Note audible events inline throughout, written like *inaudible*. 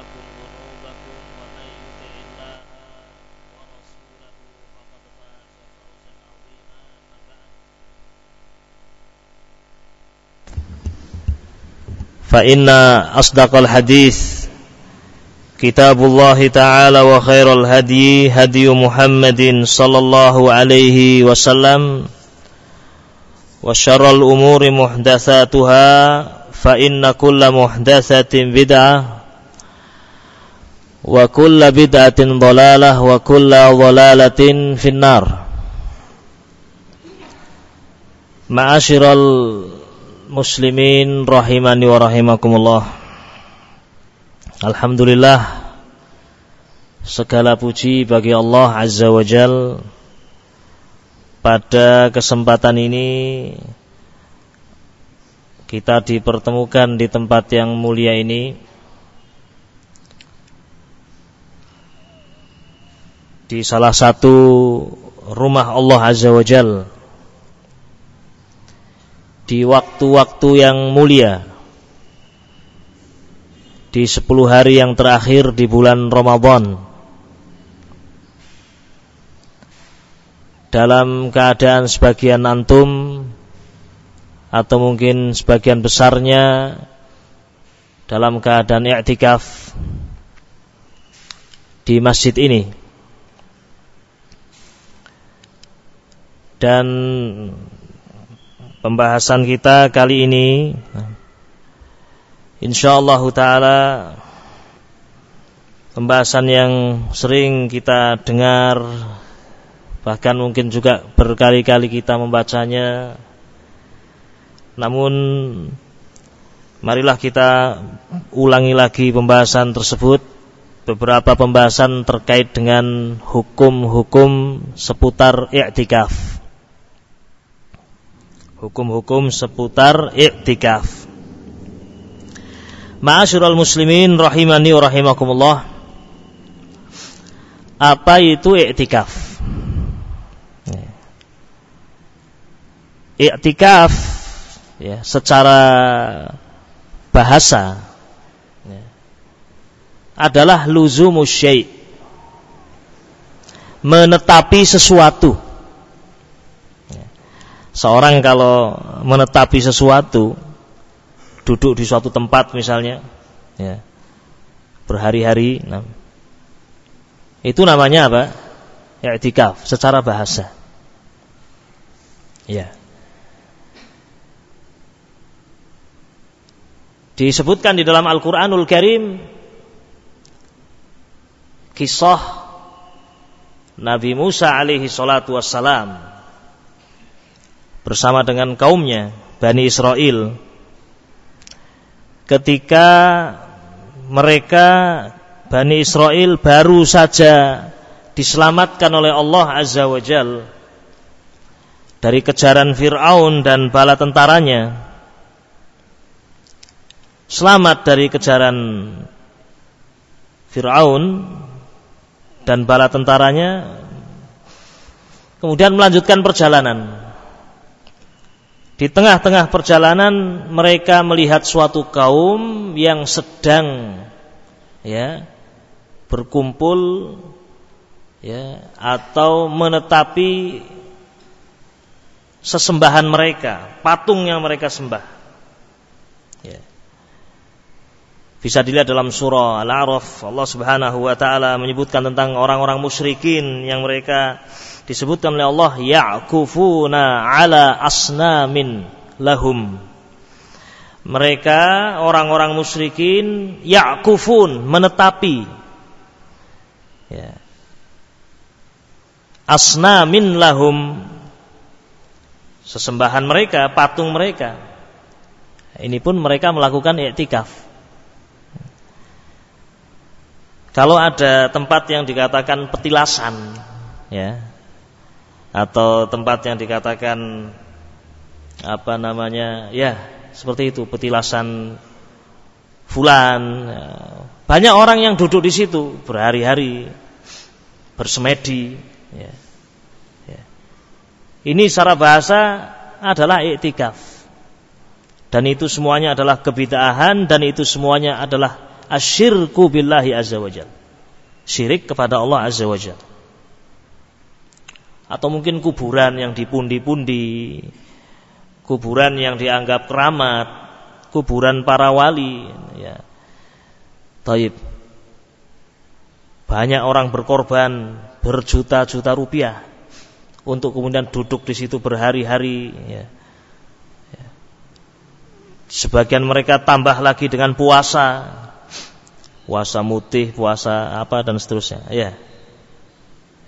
لكم ذنوبكم ومن يطع الله ورسوله فقد فاز فوزا عظيما. أما بعد. فإن أصدق الحديث كتاب الله تعالى وخير الهدي هدي محمد صلى الله عليه وسلم وشر الأمور محدثاتها فإن كل محدثة بدعة wa kulla bid'atin dhalalah wa kulla dhalalatin finnar. Ma'asyiral muslimin rahimani wa rahimakumullah. Alhamdulillah segala puji bagi Allah Azza wa Jal. Pada kesempatan ini kita dipertemukan di tempat yang mulia ini. Di salah satu rumah Allah Azza wa Jal. Di waktu-waktu yang mulia. Di 10 hari yang terakhir di bulan Ramadan. Dalam keadaan sebagian antum atau mungkin sebagian besarnya dalam keadaan i'tikaf di masjid ini dan pembahasan kita kali ini insyaallah taala pembahasan yang sering kita dengar bahkan mungkin juga berkali-kali kita membacanya. Namun marilah kita ulangi lagi pembahasan tersebut. Beberapa pembahasan terkait dengan hukum-hukum seputar i'tikaf hukum-hukum seputar i'tikaf Ma'asyiral muslimin rahimani wa rahimakumullah. Apa itu i'tikaf? I'tikaf ya, secara bahasa ya, adalah luzumus syai' menetapi sesuatu. Seorang kalau menetapi sesuatu duduk di suatu tempat misalnya ya berhari-hari nah, itu namanya apa? I'tikaf secara bahasa. Ya. Disebutkan di dalam Al-Qur'anul Karim kisah Nabi Musa alaihi salatu wassalam bersama dengan kaumnya Bani Israel ketika mereka Bani Israel baru saja diselamatkan oleh Allah Azza wa Jal dari kejaran Fir'aun dan bala tentaranya selamat dari kejaran Fir'aun dan bala tentaranya kemudian melanjutkan perjalanan di tengah-tengah perjalanan mereka melihat suatu kaum yang sedang ya berkumpul ya atau menetapi sesembahan mereka, patung yang mereka sembah. Ya. Bisa dilihat dalam surah Al-A'raf Allah Subhanahu wa taala menyebutkan tentang orang-orang musyrikin yang mereka disebutkan oleh Allah ya'kufuna ala asnamin lahum. Mereka orang-orang musyrikin ya'kufun menetapi. Ya. Asnamin lahum. Sesembahan mereka patung mereka. Ini pun mereka melakukan i'tikaf. Kalau ada tempat yang dikatakan petilasan ya atau tempat yang dikatakan apa namanya ya seperti itu petilasan fulan banyak orang yang duduk di situ berhari-hari bersemedi ya. Ya. ini secara bahasa adalah iktikaf dan itu semuanya adalah kebidaahan dan itu semuanya adalah asyirku billahi azza wajal. Syirik kepada Allah azza wajal. Atau mungkin kuburan yang dipundi-pundi, kuburan yang dianggap keramat, kuburan para wali, ya. Taib. Banyak orang berkorban berjuta-juta rupiah untuk kemudian duduk di situ berhari-hari, ya Sebagian mereka tambah lagi dengan puasa. Puasa mutih, puasa apa dan seterusnya. Ya.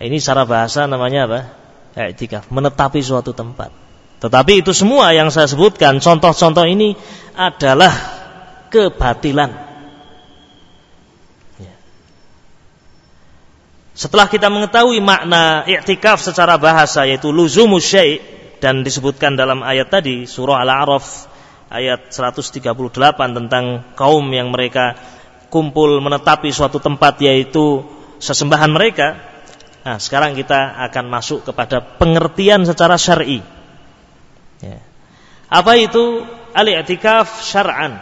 Ini secara bahasa namanya apa? I'tikaf, menetapi suatu tempat. Tetapi itu semua yang saya sebutkan, contoh-contoh ini adalah kebatilan. Ya. Setelah kita mengetahui makna i'tikaf secara bahasa yaitu luzumus syai' dan disebutkan dalam ayat tadi surah Al-A'raf ayat 138 tentang kaum yang mereka kumpul menetapi suatu tempat yaitu sesembahan mereka. Nah, sekarang kita akan masuk kepada pengertian secara syar'i. Ya. Apa itu al-i'tikaf syar'an?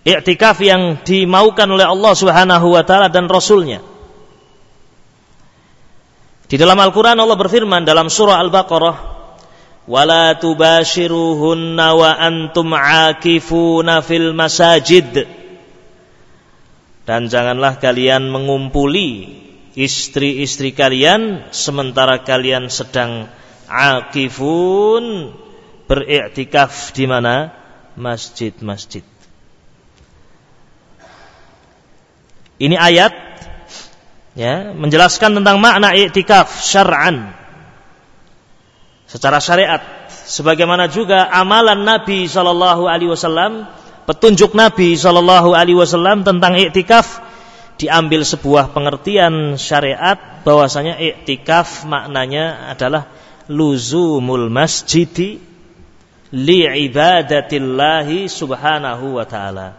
I'tikaf yang dimaukan oleh Allah Subhanahu wa taala dan rasulnya. Di dalam Al-Qur'an Allah berfirman dalam surah Al-Baqarah wala tubashiruhunna wa antum akifuna fil masajid dan janganlah kalian mengumpuli istri-istri kalian sementara kalian sedang akifun beriktikaf di mana? Masjid-masjid. Ini ayat ya menjelaskan tentang makna iktikaf syar'an secara syariat. Sebagaimana juga amalan Nabi sallallahu alaihi wasallam petunjuk Nabi sallallahu alaihi wasallam tentang iktikaf diambil sebuah pengertian syariat bahwasanya iktikaf maknanya adalah luzumul masjidi li ibadatillahi subhanahu wa taala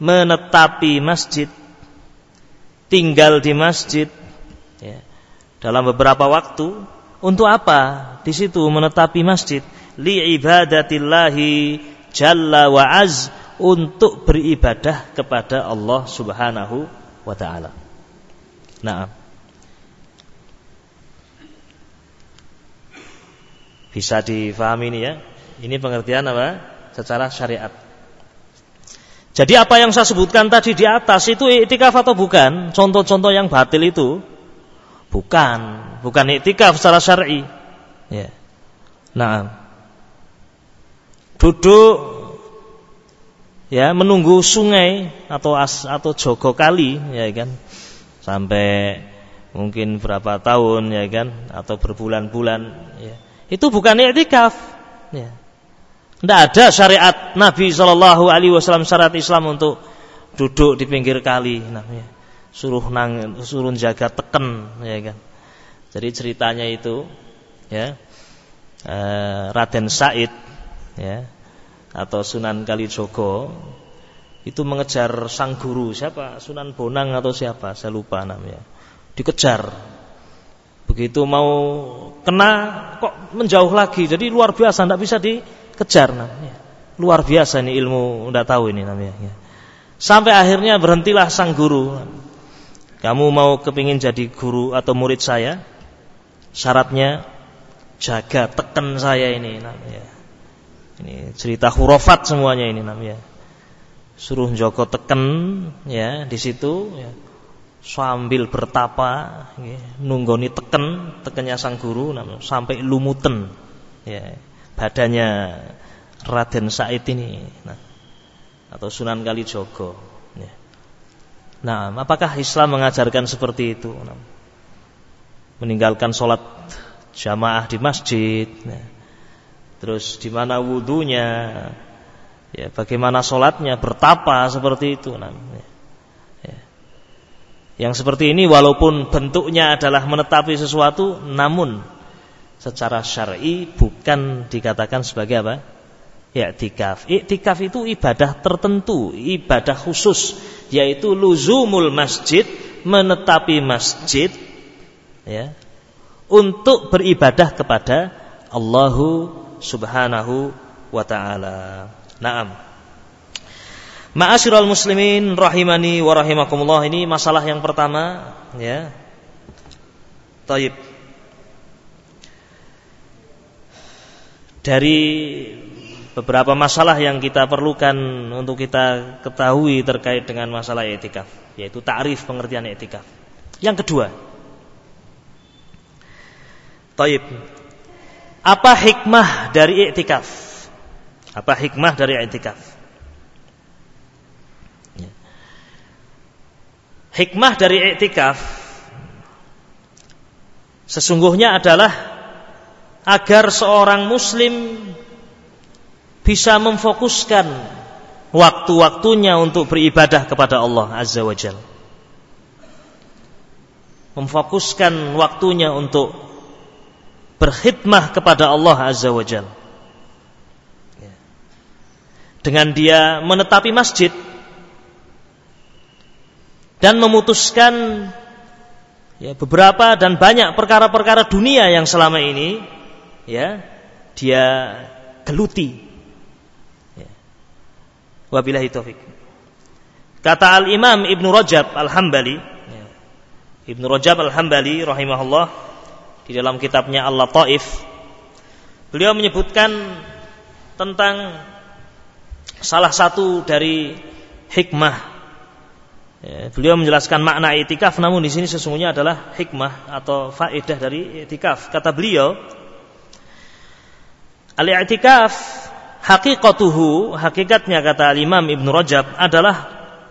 menetapi masjid tinggal di masjid ya, dalam beberapa waktu untuk apa? Di situ menetapi masjid li ibadatillahi jalla wa az untuk beribadah kepada Allah Subhanahu wa taala. Nah. Bisa difahami ini ya. Ini pengertian apa? Secara syariat. Jadi apa yang saya sebutkan tadi di atas itu iktikaf atau bukan? Contoh-contoh yang batil itu Bukan, bukan iktikaf secara syar'i. Ya. Nah, duduk ya menunggu sungai atau as, atau jogo kali ya kan sampai mungkin berapa tahun ya kan atau berbulan-bulan ya. Itu bukan iktikaf. Ya. Tidak ada syariat Nabi Shallallahu Alaihi Wasallam syariat Islam untuk duduk di pinggir kali namanya suruh nang suruh jaga teken ya kan jadi ceritanya itu ya eh, Raden Said ya atau Sunan Kalijogo itu mengejar sang guru. Siapa? Sunan Bonang atau siapa? Saya lupa namanya. Dikejar. Begitu mau kena kok menjauh lagi? Jadi luar biasa tidak bisa dikejar namanya. Luar biasa ini ilmu tidak tahu ini namanya. Ya. sampai akhirnya berhentilah sang guru. Kamu mau kepingin jadi guru atau murid saya? Syaratnya jaga teken saya ini namanya. Ini cerita hurufat semuanya ini namanya. Suruh Joko teken ya di situ ya. Sambil bertapa ya, nunggoni teken tekennya sang guru namanya, sampai lumuten ya badannya Raden Said ini nah, atau Sunan Kalijogo Nah, apakah Islam mengajarkan seperti itu? Meninggalkan sholat jamaah di masjid, nah. Terus di mana wudhunya, ya, bagaimana sholatnya, bertapa seperti itu. Nah, ya. Yang seperti ini walaupun bentuknya adalah menetapi sesuatu, namun secara syar'i bukan dikatakan sebagai apa? i'tikaf. I'tikaf itu ibadah tertentu, ibadah khusus yaitu luzumul masjid, menetapi masjid ya untuk beribadah kepada Allahu Subhanahu wa taala. Naam. Ma'asyiral muslimin rahimani wa rahimakumullah ini masalah yang pertama ya. Taib. Dari beberapa masalah yang kita perlukan untuk kita ketahui terkait dengan masalah etikaf, yaitu ta'rif pengertian etikaf. Yang kedua, Taib. Apa hikmah dari etikaf? Apa hikmah dari etikaf? Hikmah dari iktikaf sesungguhnya adalah agar seorang muslim bisa memfokuskan waktu-waktunya untuk beribadah kepada Allah Azza wa Jal. Memfokuskan waktunya untuk berkhidmah kepada Allah Azza wa Jal. Dengan dia menetapi masjid dan memutuskan ya, beberapa dan banyak perkara-perkara dunia yang selama ini ya dia geluti. Ya. Wabillahi taufik. Kata Al Imam Ibnu Rajab Al Hambali, ya. Ibnu Rajab Al Hambali rahimahullah di dalam kitabnya Allah Taif, beliau menyebutkan tentang salah satu dari hikmah Ya, beliau menjelaskan makna itikaf namun di sini sesungguhnya adalah hikmah atau faedah dari itikaf. Kata beliau, al-i'tikaf hakikatuhu, hakikatnya kata Imam Ibn Rajab adalah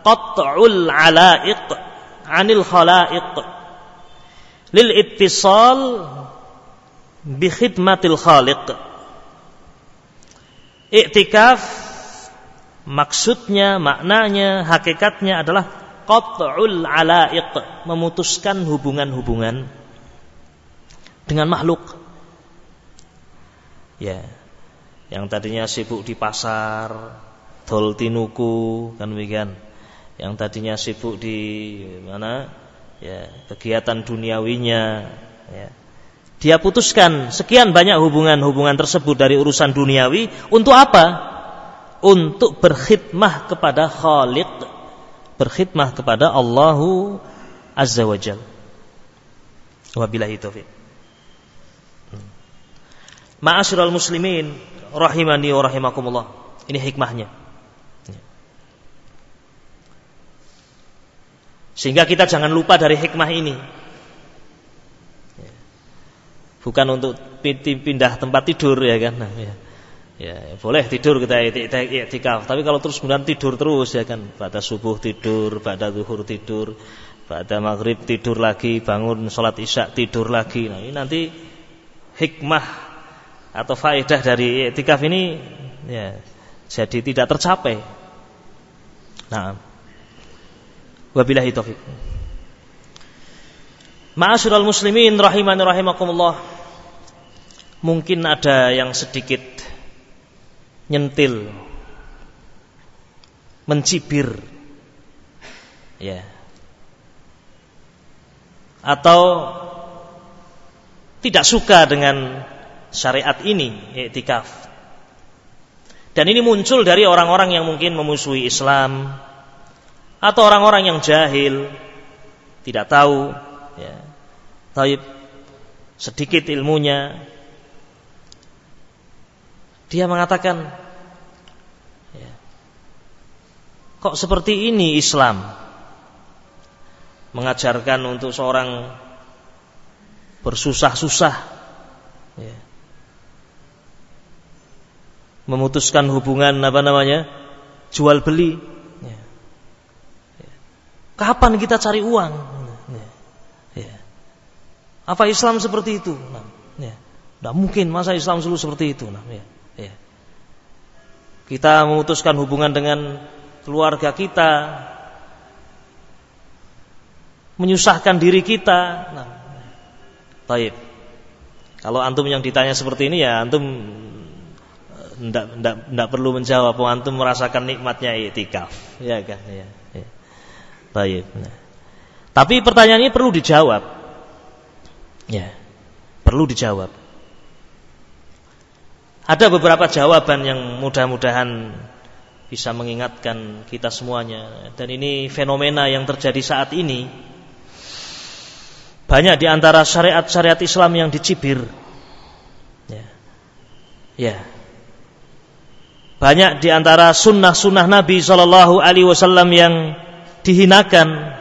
qat'ul alaiq 'anil khalaiq lil ittisal bi khidmatil khaliq. Iktikaf maksudnya, maknanya, hakikatnya adalah qat'ul alaiq, memutuskan hubungan-hubungan dengan makhluk. Ya. Yang tadinya sibuk di pasar, dol tinuku, kan demikian. Yang tadinya sibuk di mana? Ya, kegiatan duniawinya, ya. Dia putuskan sekian banyak hubungan-hubungan tersebut dari urusan duniawi untuk apa? Untuk berkhidmah kepada Khaliq berkhidmah kepada Allahu Azza wa Jal. Wabillahi taufiq. Hmm. Ma'asyiral muslimin rahimani wa rahimakumullah. Ini hikmahnya. Sehingga kita jangan lupa dari hikmah ini. Bukan untuk pindah tempat tidur ya kan. Nah, ya. Ya, boleh tidur kita i'tikaf, tapi kalau terus kemudian tidur terus ya kan, pada subuh tidur, pada zuhur tidur, pada maghrib tidur lagi, bangun sholat isya tidur lagi. Nah, ini nanti hikmah atau faedah dari i'tikaf ini ya jadi tidak tercapai. Nah, wabillahi taufik. Ma'asyiral muslimin rahimani rahimakumullah. Mungkin ada yang sedikit nyentil, mencibir, ya, atau tidak suka dengan syariat ini, iktikaf. Dan ini muncul dari orang-orang yang mungkin memusuhi Islam atau orang-orang yang jahil, tidak tahu, ya, taib, sedikit ilmunya, dia mengatakan, ya, kok seperti ini Islam? Mengajarkan untuk seorang bersusah-susah, ya. memutuskan hubungan apa namanya, jual beli. Kapan kita cari uang? Ya. Ya. Apa Islam seperti itu? Nah, ya. Tidak mungkin masa Islam selalu seperti itu. Nah, ya. Ya. Kita memutuskan hubungan dengan keluarga kita, menyusahkan diri kita. Nah, taib. Kalau antum yang ditanya seperti ini ya antum tidak eh, tidak perlu menjawab, antum merasakan nikmatnya itikaf, ya kan? Ya, Taib. Nah. Tapi pertanyaan ini perlu dijawab. Ya. Perlu dijawab. Ada beberapa jawaban yang mudah-mudahan bisa mengingatkan kita semuanya dan ini fenomena yang terjadi saat ini banyak di antara syariat-syariat Islam yang dicibir ya. ya banyak di antara sunnah-sunnah Nabi Shallallahu Alaihi Wasallam yang dihinakan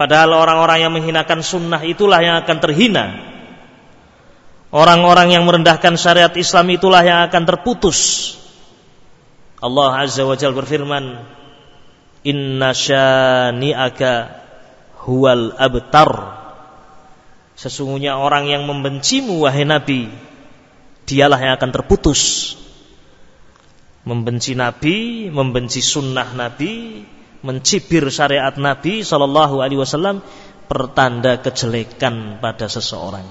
padahal orang-orang yang menghinakan sunnah itulah yang akan terhina orang-orang yang merendahkan syariat Islam itulah yang akan terputus Allah Azza wa Jalla berfirman, "Inna syani'aka huwal abtar." Sesungguhnya orang yang membencimu wahai Nabi, dialah yang akan terputus. Membenci Nabi, membenci sunnah Nabi, mencibir syariat Nabi Shallallahu Alaihi Wasallam pertanda kejelekan pada seseorang.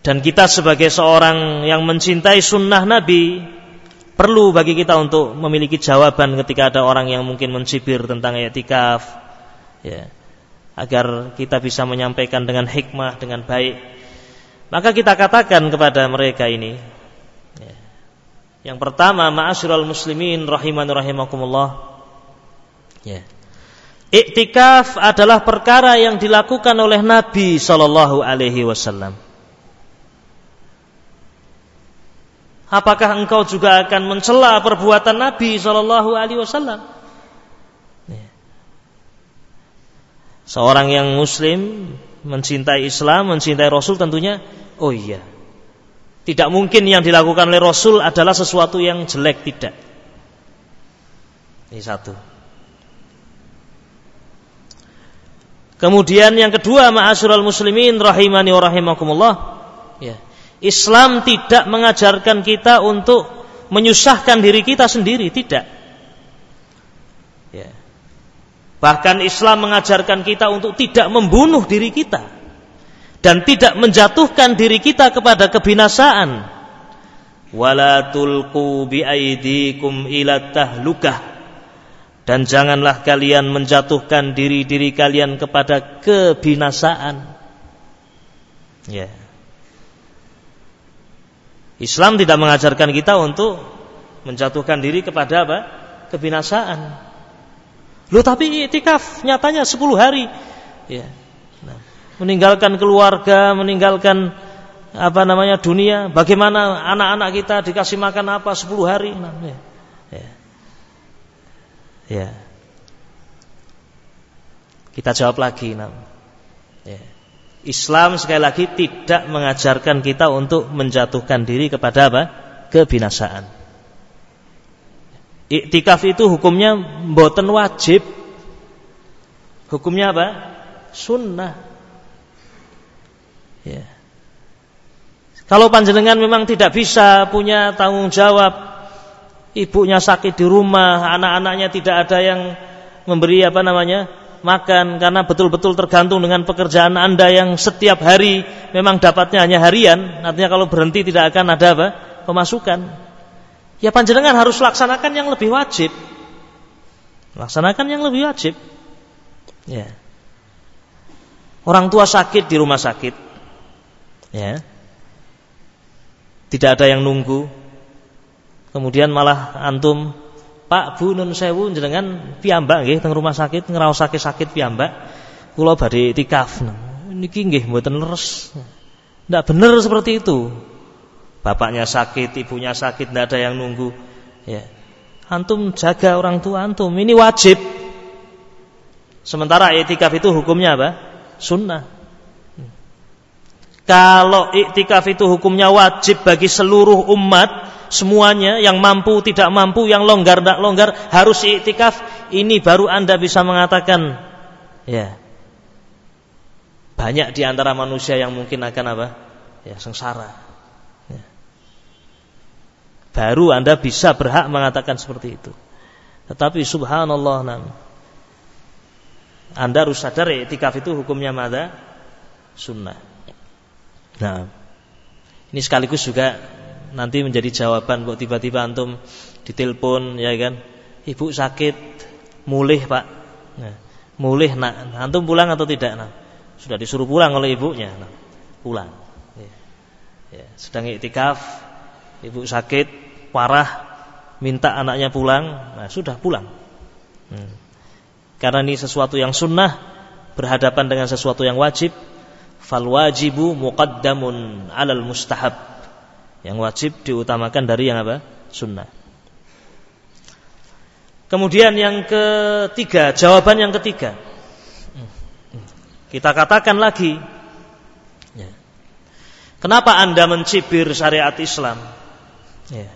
Dan kita sebagai seorang yang mencintai sunnah Nabi perlu bagi kita untuk memiliki jawaban ketika ada orang yang mungkin mencibir tentang etikaf, ya, agar kita bisa menyampaikan dengan hikmah dengan baik. Maka kita katakan kepada mereka ini, yang pertama, ma'asyiral muslimin rahiman rahimakumullah. Ya. Iktikaf adalah perkara yang dilakukan oleh Nabi Shallallahu Alaihi Wasallam. Apakah engkau juga akan mencela perbuatan Nabi Shallallahu Alaihi Wasallam? Seorang yang Muslim mencintai Islam, mencintai Rasul tentunya, oh iya, tidak mungkin yang dilakukan oleh Rasul adalah sesuatu yang jelek tidak. Ini satu. Kemudian yang kedua, ma'asyiral muslimin rahimani wa rahimakumullah. Ya. Islam tidak mengajarkan kita untuk menyusahkan diri kita sendiri, tidak. Ya. Bahkan Islam mengajarkan kita untuk tidak membunuh diri kita dan tidak menjatuhkan diri kita kepada kebinasaan. Wala tulqu biaidikum ila tahlukah dan janganlah kalian menjatuhkan diri-diri kalian kepada kebinasaan. Ya. Islam tidak mengajarkan kita untuk menjatuhkan diri kepada apa? Kebinasaan. Lu tapi itikaf nyatanya 10 hari. Ya. Meninggalkan keluarga, meninggalkan apa namanya dunia, bagaimana anak-anak kita dikasih makan apa 10 hari? Nah, ya. ya. Ya. Kita jawab lagi, nah. Ya. Islam sekali lagi tidak mengajarkan kita untuk menjatuhkan diri kepada apa? Kebinasaan. Iktikaf itu hukumnya mboten wajib. Hukumnya apa? Sunnah. Ya. Kalau panjenengan memang tidak bisa punya tanggung jawab, ibunya sakit di rumah, anak-anaknya tidak ada yang memberi apa namanya makan karena betul-betul tergantung dengan pekerjaan Anda yang setiap hari memang dapatnya hanya harian, artinya kalau berhenti tidak akan ada apa? pemasukan. Ya panjenengan harus laksanakan yang lebih wajib. Laksanakan yang lebih wajib. Ya. Orang tua sakit di rumah sakit. Ya. Tidak ada yang nunggu. Kemudian malah antum Pak Bu Nun Sewu jenengan piyambak nggih teng rumah sakit ngraosake sakit piyambak kula badhe tikaf. Niki nggih mboten leres. Ndak bener seperti itu. Bapaknya sakit, ibunya sakit, tidak ada yang nunggu. Ya. Antum jaga orang tua antum, ini wajib. Sementara iktikaf itu hukumnya apa? Sunnah. Kalau iktikaf itu hukumnya wajib bagi seluruh umat, semuanya yang mampu tidak mampu yang longgar tidak longgar harus iktikaf. Ini baru anda bisa mengatakan ya banyak di antara manusia yang mungkin akan apa? Ya sengsara. Ya. baru anda bisa berhak mengatakan seperti itu. Tetapi subhanallah nam anda harus sadar iktikaf itu hukumnya mada? Sunnah nah ini sekaligus juga nanti menjadi jawaban kok tiba-tiba antum ditelepon ya kan? Ibu sakit mulih pak. Nah, mulih nak. Antum pulang atau tidak nah, sudah disuruh pulang oleh ibunya nah, pulang. Ya. Ya, sedang iktikaf ibu sakit parah minta anaknya pulang. Nah sudah pulang. Hmm. karena ini sesuatu yang sunnah berhadapan dengan sesuatu yang wajib fal wajibu muqaddamun alal mustahab yang wajib diutamakan dari yang apa sunnah kemudian yang ketiga jawaban yang ketiga kita katakan lagi ya. kenapa anda mencibir syariat Islam ya.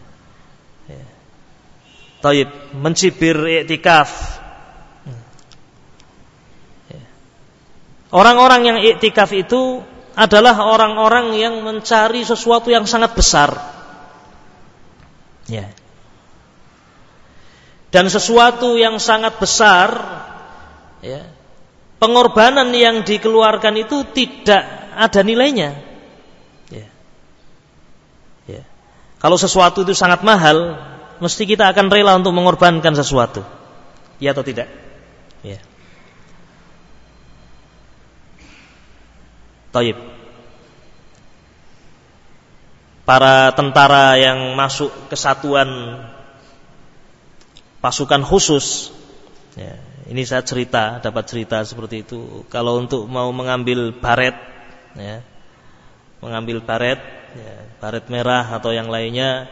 Ya. Taib mencibir iktikaf Orang-orang yang iktikaf itu adalah orang-orang yang mencari sesuatu yang sangat besar. Ya. Dan sesuatu yang sangat besar, ya, pengorbanan yang dikeluarkan itu tidak ada nilainya. Ya. Ya. Kalau sesuatu itu sangat mahal, mesti kita akan rela untuk mengorbankan sesuatu. Ya atau tidak? Ya. Taib. Para tentara yang masuk kesatuan pasukan khusus, ya, ini saya cerita, dapat cerita seperti itu. Kalau untuk mau mengambil baret, ya, mengambil baret, ya, baret merah atau yang lainnya,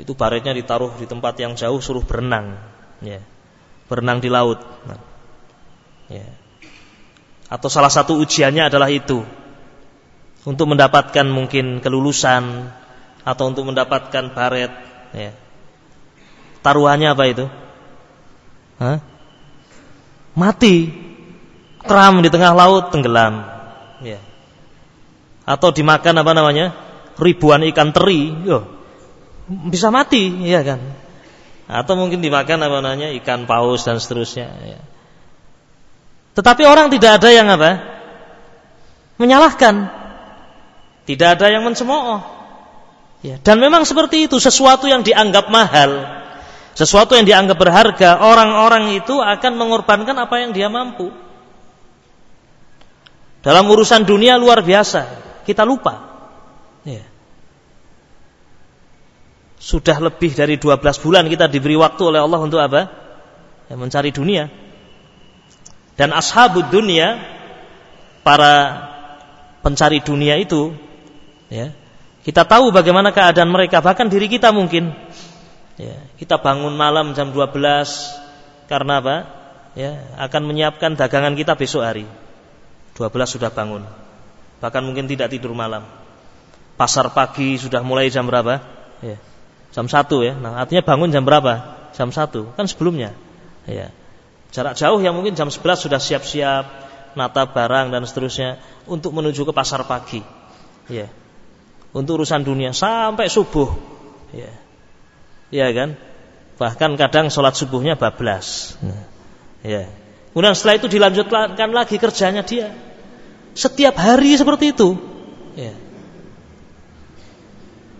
itu baretnya ditaruh di tempat yang jauh, suruh berenang, ya, berenang di laut. Nah, ya atau salah satu ujiannya adalah itu untuk mendapatkan mungkin kelulusan atau untuk mendapatkan baret ya. taruhannya apa itu Hah? mati kram di tengah laut tenggelam ya. atau dimakan apa namanya ribuan ikan teri yo bisa mati ya kan atau mungkin dimakan apa namanya ikan paus dan seterusnya ya. Tetapi orang tidak ada yang apa? Menyalahkan. Tidak ada yang mencemooh. Ya, dan memang seperti itu, sesuatu yang dianggap mahal, sesuatu yang dianggap berharga, orang-orang itu akan mengorbankan apa yang dia mampu. Dalam urusan dunia luar biasa, kita lupa. Ya. Sudah lebih dari 12 bulan kita diberi waktu oleh Allah untuk apa? Ya, mencari dunia. Dan ashabud dunia para pencari dunia itu ya, kita tahu bagaimana keadaan mereka bahkan diri kita mungkin ya, kita bangun malam jam 12 karena apa? Ya, akan menyiapkan dagangan kita besok hari. 12 sudah bangun. Bahkan mungkin tidak tidur malam. Pasar pagi sudah mulai jam berapa? Ya, jam 1 ya. Nah, artinya bangun jam berapa? Jam 1. Kan sebelumnya. Ya. Jarak jauh yang mungkin jam 11 sudah siap-siap nata barang dan seterusnya untuk menuju ke pasar pagi. Ya. Untuk urusan dunia sampai subuh. Ya. Ya kan? Bahkan kadang sholat subuhnya bablas. Ya. Kemudian setelah itu dilanjutkan lagi kerjanya dia. Setiap hari seperti itu. Ya.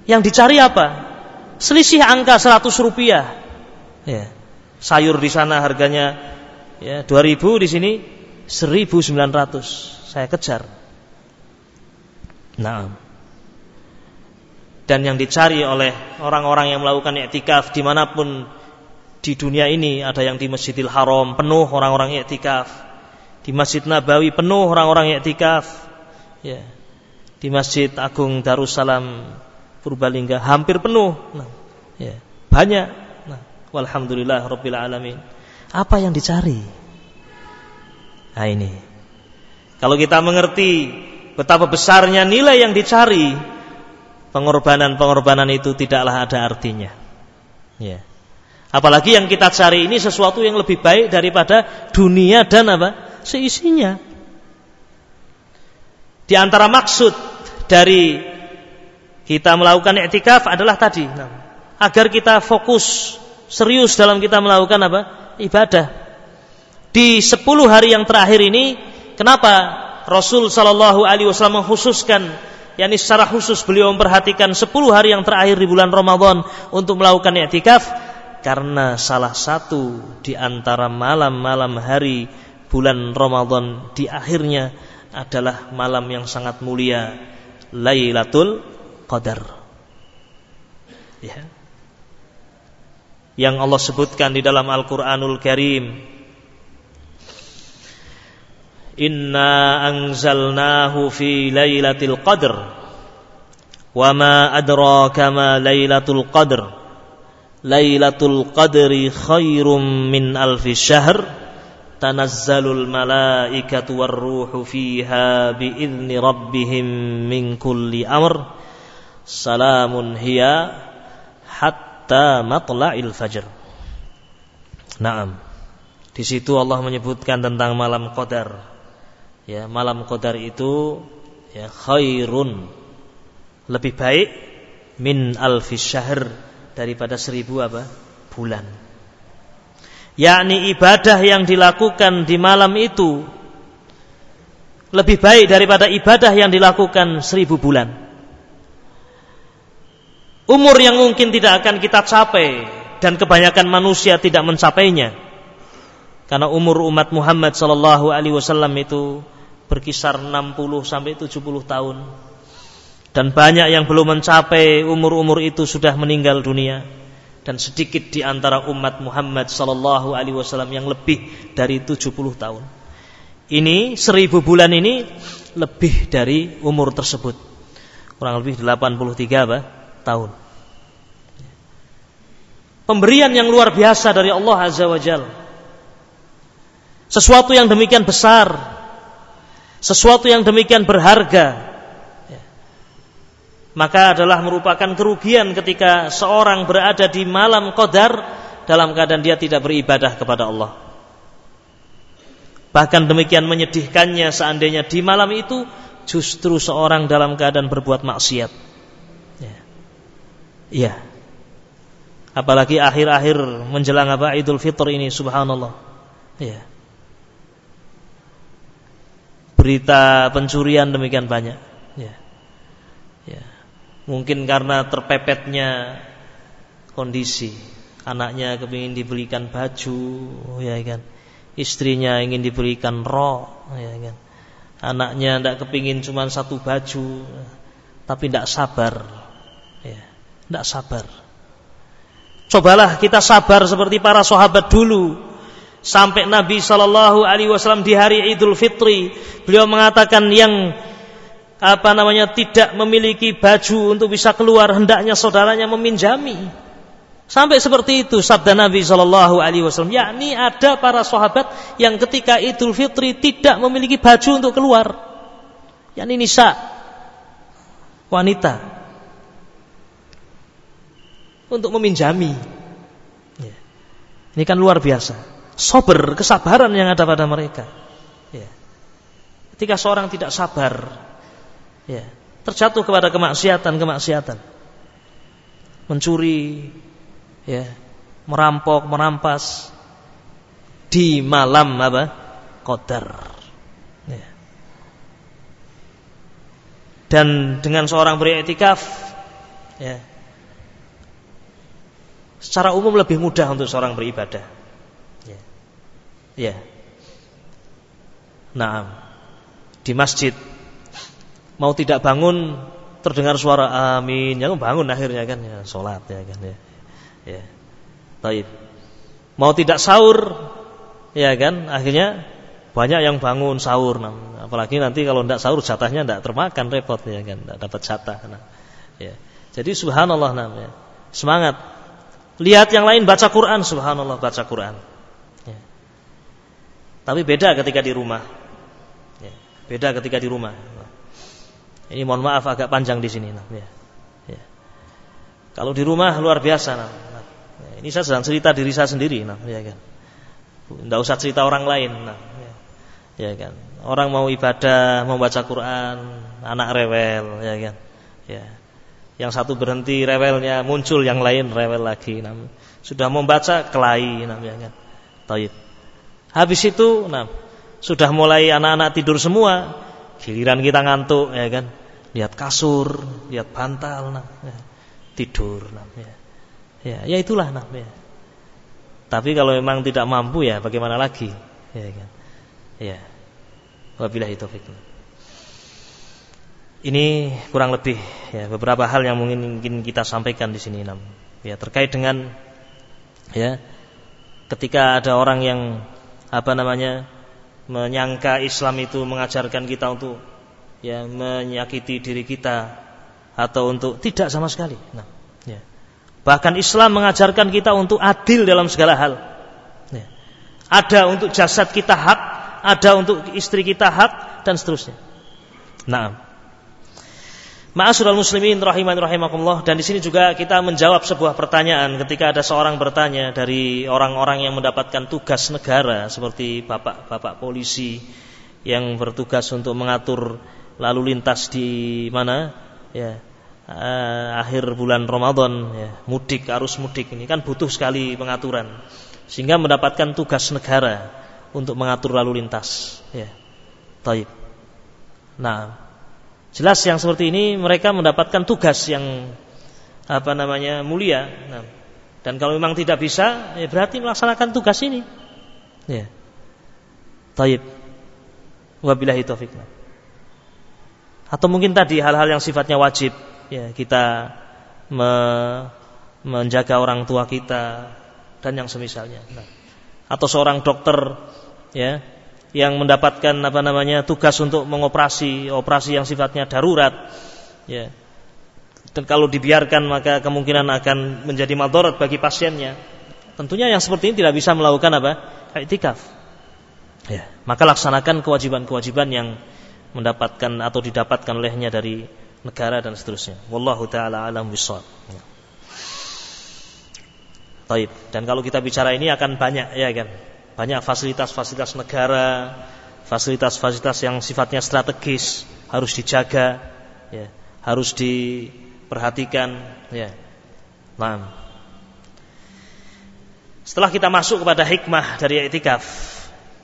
Yang dicari apa? Selisih angka 100 rupiah. Ya. Sayur di sana harganya ya 2000 di sini 1900 saya kejar. Nah. Dan yang dicari oleh orang-orang yang melakukan i'tikaf di mana pun di dunia ini ada yang di Masjidil Haram penuh orang-orang i'tikaf, di Masjid Nabawi penuh orang-orang i'tikaf, ya. Di Masjid Agung Darussalam Purbalingga hampir penuh. Nah, ya. Banyak. Nah, walhamdulillah rabbil alamin. Apa yang dicari? Nah ini. Kalau kita mengerti betapa besarnya nilai yang dicari, pengorbanan-pengorbanan itu tidaklah ada artinya. Ya. Apalagi yang kita cari ini sesuatu yang lebih baik daripada dunia dan apa? seisinya. Di antara maksud dari kita melakukan etikaf adalah tadi, nah, agar kita fokus serius dalam kita melakukan apa? ibadah. Di 10 hari yang terakhir ini, kenapa Rasul Shallallahu Alaihi Wasallam mengkhususkan, yakni secara khusus beliau memperhatikan 10 hari yang terakhir di bulan Ramadan untuk melakukan i'tikaf? Karena salah satu di antara malam-malam hari bulan Ramadan di akhirnya adalah malam yang sangat mulia, Lailatul Qadar. Ya. Yang Allah sebutkan di dalam Al-Qur'anul Karim. Inna anzalnahu fi lailatul qadr. Wa ma adraka ma lailatul qadr. Lailatul qadri khairum min alfi syahr tanazzalul malaikatu warruhu fiha biizni rabbihim min kulli amr salamun hiya hatta matla'il fajr. Naam. Di situ Allah menyebutkan tentang malam qadar. Ya malam qadar itu ya khairun. Lebih baik min alfi syahr daripada seribu apa? Bulan. Yakni ibadah yang dilakukan di malam itu lebih baik daripada ibadah yang dilakukan seribu bulan. Umur yang mungkin tidak akan kita capai dan kebanyakan manusia tidak mencapainya. Karena umur umat Muhammad sallallahu alaihi wasallam itu berkisar 60 sampai 70 tahun. Dan banyak yang belum mencapai umur-umur itu sudah meninggal dunia dan sedikit di antara umat Muhammad sallallahu alaihi wasallam yang lebih dari 70 tahun. Ini seribu bulan ini lebih dari umur tersebut. Kurang lebih 83 apa? Tahun. Pemberian yang luar biasa dari Allah Azza wa Jal. Sesuatu yang demikian besar. Sesuatu yang demikian berharga maka adalah merupakan kerugian ketika seorang berada di malam qadar dalam keadaan dia tidak beribadah kepada Allah. Bahkan demikian menyedihkannya seandainya di malam itu justru seorang dalam keadaan berbuat maksiat. Ya. ya. Apalagi akhir-akhir menjelang apa Idul Fitr ini subhanallah. Ya. Berita pencurian demikian banyak. Ya. Ya Mungkin karena terpepetnya kondisi Anaknya kepingin dibelikan baju ya kan Istrinya ingin dibelikan rok ya kan Anaknya tidak kepingin cuma satu baju Tapi tidak sabar Tidak sabar. Cobalah kita sabar seperti para sahabat dulu. Sampai Nabi Shallallahu Alaihi Wasallam di hari Idul Fitri Beliau mengatakan yang apa namanya tidak memiliki baju untuk bisa keluar hendaknya saudaranya meminjami. Sampai seperti itu sabda Nabi Shallallahu Alaihi Wasallam. Yakni ada para sahabat yang ketika Idul Fitri tidak memiliki baju untuk keluar. Yakni nisa wanita untuk meminjami ya. ini kan luar biasa sober kesabaran yang ada pada mereka ya. ketika seorang tidak sabar ya, terjatuh kepada kemaksiatan-kemaksiatan. Mencuri, ya, merampok, merampas di malam apa? Qadar. Ya. Dan dengan seorang beriktikaf ya, secara umum lebih mudah untuk seorang beribadah. Ya. Ya. Nah, di masjid. Mau tidak bangun terdengar suara amin. Ya bangun akhirnya kan ya. Sholat ya kan ya. Ya. Taib. Mau tidak sahur ya kan akhirnya banyak yang bangun sahur. Apalagi nanti kalau tidak sahur jatahnya tidak termakan repot ya kan tidak dapat jatah nah, ya. Jadi subhanallah nah, ya. semangat lihat yang lain baca Quran subhanallah baca Quran ya. tapi beda ketika di rumah ya. beda ketika di rumah ini mohon maaf agak panjang di sini. Nah, ya. Ya. Kalau di rumah luar biasa. Nah, nah. Ini saya sedang cerita diri saya sendiri. Nah, ya kan. Tidak usah cerita orang lain. Nah, ya. ya kan. Orang mau ibadah, mau baca Quran, anak rewel, ya kan. Ya. Yang satu berhenti rewelnya, muncul yang lain rewel lagi. Nah, sudah membaca kelahi, nah, ya kan. Taib. Habis itu, nah, sudah mulai anak-anak tidur semua, Giliran kita ngantuk ya kan, lihat kasur, lihat bantal, nah, ya. tidur, nah, ya. ya, itulah nah. Tapi kalau memang tidak mampu ya bagaimana lagi, ya kan, ya. Wabillahi taufik. Ini kurang lebih ya beberapa hal yang mungkin, mungkin kita sampaikan di sini nam. Ya terkait dengan ya ketika ada orang yang apa namanya menyangka Islam itu mengajarkan kita untuk ya menyakiti diri kita atau untuk tidak sama sekali. Nah, ya. Bahkan Islam mengajarkan kita untuk adil dalam segala hal. Ya. Ada untuk jasad kita hak, ada untuk istri kita hak dan seterusnya. Nah, Ma'asyiral muslimin rahiman rahimakumullah dan di sini juga kita menjawab sebuah pertanyaan ketika ada seorang bertanya dari orang-orang yang mendapatkan tugas negara seperti bapak-bapak polisi yang bertugas untuk mengatur lalu lintas di mana ya uh, akhir bulan Ramadan ya mudik arus mudik ini kan butuh sekali pengaturan sehingga mendapatkan tugas negara untuk mengatur lalu lintas ya. Taib. Nah, Jelas yang seperti ini mereka mendapatkan tugas yang apa namanya mulia. Nah, dan kalau memang tidak bisa, ya berarti melaksanakan tugas ini. Ya. Taib. Wabillahi taufik. Atau mungkin tadi hal-hal yang sifatnya wajib, ya kita me menjaga orang tua kita dan yang semisalnya. Nah, atau seorang dokter, ya yang mendapatkan apa namanya tugas untuk mengoperasi operasi yang sifatnya darurat ya. Dan kalau dibiarkan maka kemungkinan akan menjadi madorot bagi pasiennya. Tentunya yang seperti ini tidak bisa melakukan apa? Iktikaf ya maka laksanakan kewajiban-kewajiban yang mendapatkan atau didapatkan olehnya dari negara dan seterusnya. Wallahu taala alam bisawab. Ya. Taib. Dan kalau kita bicara ini akan banyak ya kan banyak fasilitas-fasilitas negara, fasilitas-fasilitas yang sifatnya strategis harus dijaga, ya, harus diperhatikan, ya. Nah, setelah kita masuk kepada hikmah dari i'tikaf,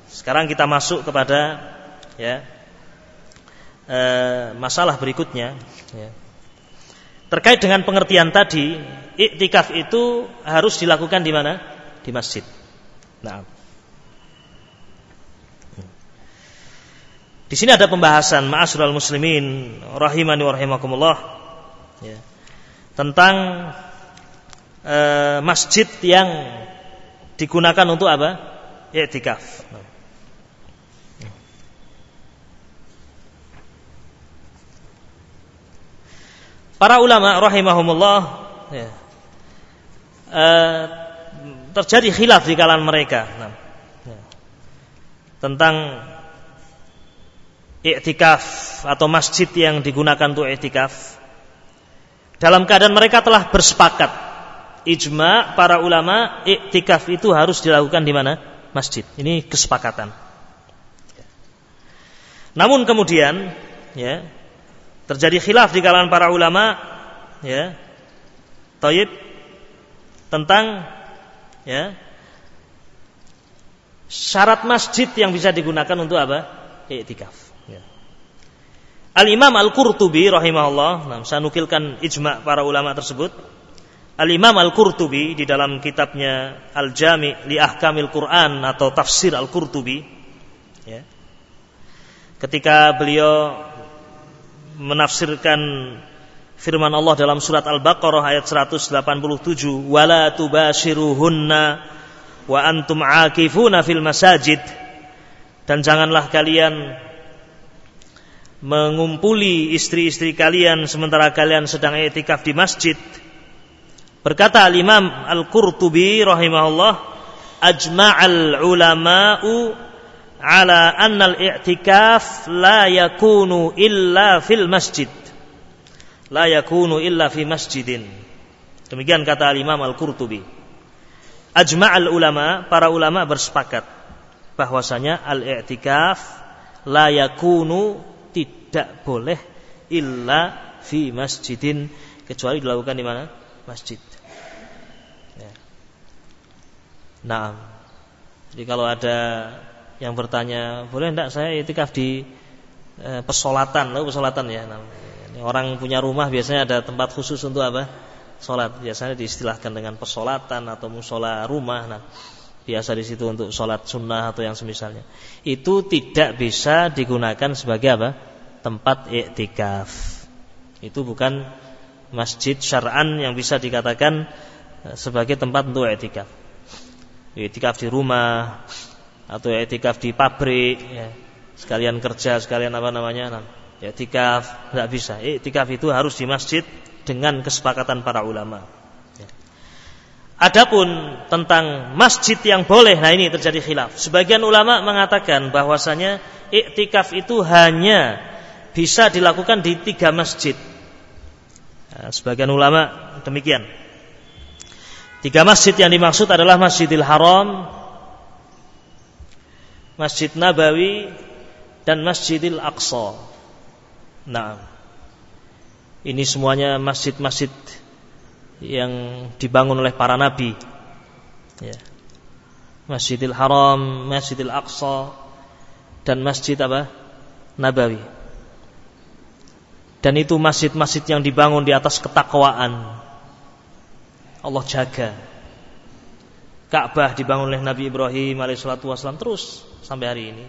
sekarang kita masuk kepada ya e, masalah berikutnya, ya. terkait dengan pengertian tadi, i'tikaf itu harus dilakukan di mana? Di masjid. Nah, Di sini ada pembahasan ma'asyiral muslimin rahimani wa rahimakumullah ya, tentang e, masjid yang digunakan untuk apa? I'tikaf. Para ulama rahimahumullah ya, e, terjadi khilaf di kalangan mereka nah, ya, tentang i'tikaf atau masjid yang digunakan untuk i'tikaf. Dalam keadaan mereka telah bersepakat ijma para ulama i'tikaf itu harus dilakukan di mana? Masjid. Ini kesepakatan. Namun kemudian ya terjadi khilaf di kalangan para ulama ya taib tentang ya syarat masjid yang bisa digunakan untuk apa? I'tikaf Al-Imam Al-Qurtubi rahimahullah, nah, saya nukilkan ijma para ulama tersebut. Al-Imam Al-Qurtubi di dalam kitabnya Al-Jami' li Ahkamil Quran atau Tafsir Al-Qurtubi ya. Ketika beliau menafsirkan firman Allah dalam surat Al-Baqarah ayat 187, "Wala tubashiruhunna wa antum akifuna fil masajid." Dan janganlah kalian mengumpuli istri-istri kalian sementara kalian sedang etikaf di masjid. Berkata al-Imam Al-Qurtubi rahimahullah, ajma'al ulama'u ala anna al-i'tikaf la yakunu illa fil masjid. La yakunu illa fi masjidin. Demikian kata al-Imam Al-Qurtubi. Ajma'al ulama, para ulama bersepakat bahwasanya al-i'tikaf la yakunu tidak boleh illa fi masjidin kecuali dilakukan di mana? Masjid. Ya. Nah, jadi kalau ada yang bertanya, boleh tidak saya itikaf di eh, pesolatan? Lalu pesolatan ya. Nah, orang punya rumah biasanya ada tempat khusus untuk apa? Sholat. Biasanya diistilahkan dengan pesolatan atau musola rumah. Nah, biasa di situ untuk sholat sunnah atau yang semisalnya. Itu tidak bisa digunakan sebagai apa? Tempat iktikaf. Itu bukan masjid syar'an yang bisa dikatakan eh, sebagai tempat untuk iktikaf. Iktikaf di rumah atau iktikaf di pabrik ya. Sekalian kerja, sekalian apa namanya? Nah, iktikaf tidak bisa. Iktikaf itu harus di masjid dengan kesepakatan para ulama. Ya. Adapun tentang masjid yang boleh, nah ini terjadi khilaf. Sebagian ulama mengatakan bahwasanya iktikaf itu hanya bisa dilakukan di tiga masjid. Nah, sebagian ulama demikian. Tiga masjid yang dimaksud adalah Masjidil Haram, Masjid Nabawi, dan Masjidil Aqsa. Nah, ini semuanya masjid-masjid yang dibangun oleh para nabi. Ya. Masjidil Haram, Masjidil Aqsa, dan Masjid apa? Nabawi. Dan itu masjid-masjid yang dibangun di atas ketakwaan. Allah jaga. Ka'bah dibangun oleh Nabi Ibrahim alaihissalatu wassalam terus sampai hari ini.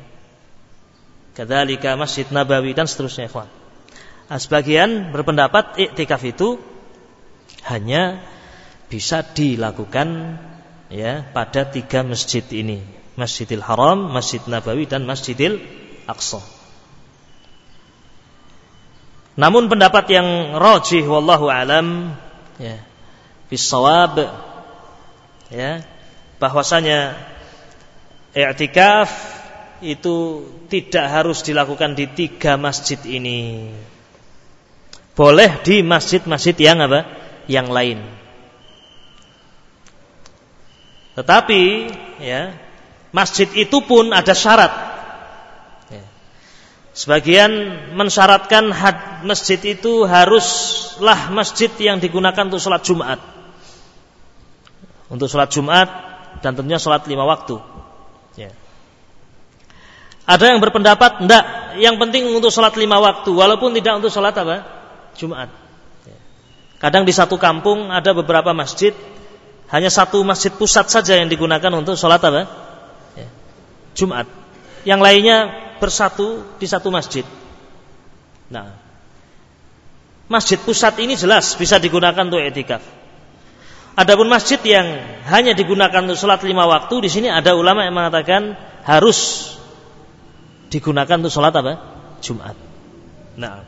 Kadzalika Masjid Nabawi dan seterusnya, ikhwan. Nah, sebagian berpendapat iktikaf itu hanya bisa dilakukan ya pada tiga masjid ini, Masjidil Haram, Masjid Nabawi dan Masjidil Aqsa. Namun pendapat yang rajih wallahu alam ya bisawab ya bahwasanya i'tikaf itu tidak harus dilakukan di tiga masjid ini boleh di masjid-masjid yang apa? Yang lain. Tetapi ya, masjid itu pun ada syarat. Ya. Sebagian mensyaratkan had, masjid itu haruslah masjid yang digunakan untuk sholat Jumat. Untuk sholat Jumat dan tentunya sholat lima waktu. Ya. Ada yang berpendapat, enggak, yang penting untuk sholat lima waktu, walaupun tidak untuk sholat apa? Jumat. Kadang di satu kampung ada beberapa masjid, hanya satu masjid pusat saja yang digunakan untuk sholat apa? Ya. Jumat. Yang lainnya bersatu di satu masjid. Nah, masjid pusat ini jelas bisa digunakan untuk etikaf. Adapun masjid yang hanya digunakan untuk sholat lima waktu, di sini ada ulama yang mengatakan harus digunakan untuk sholat apa? Jumat. Nah,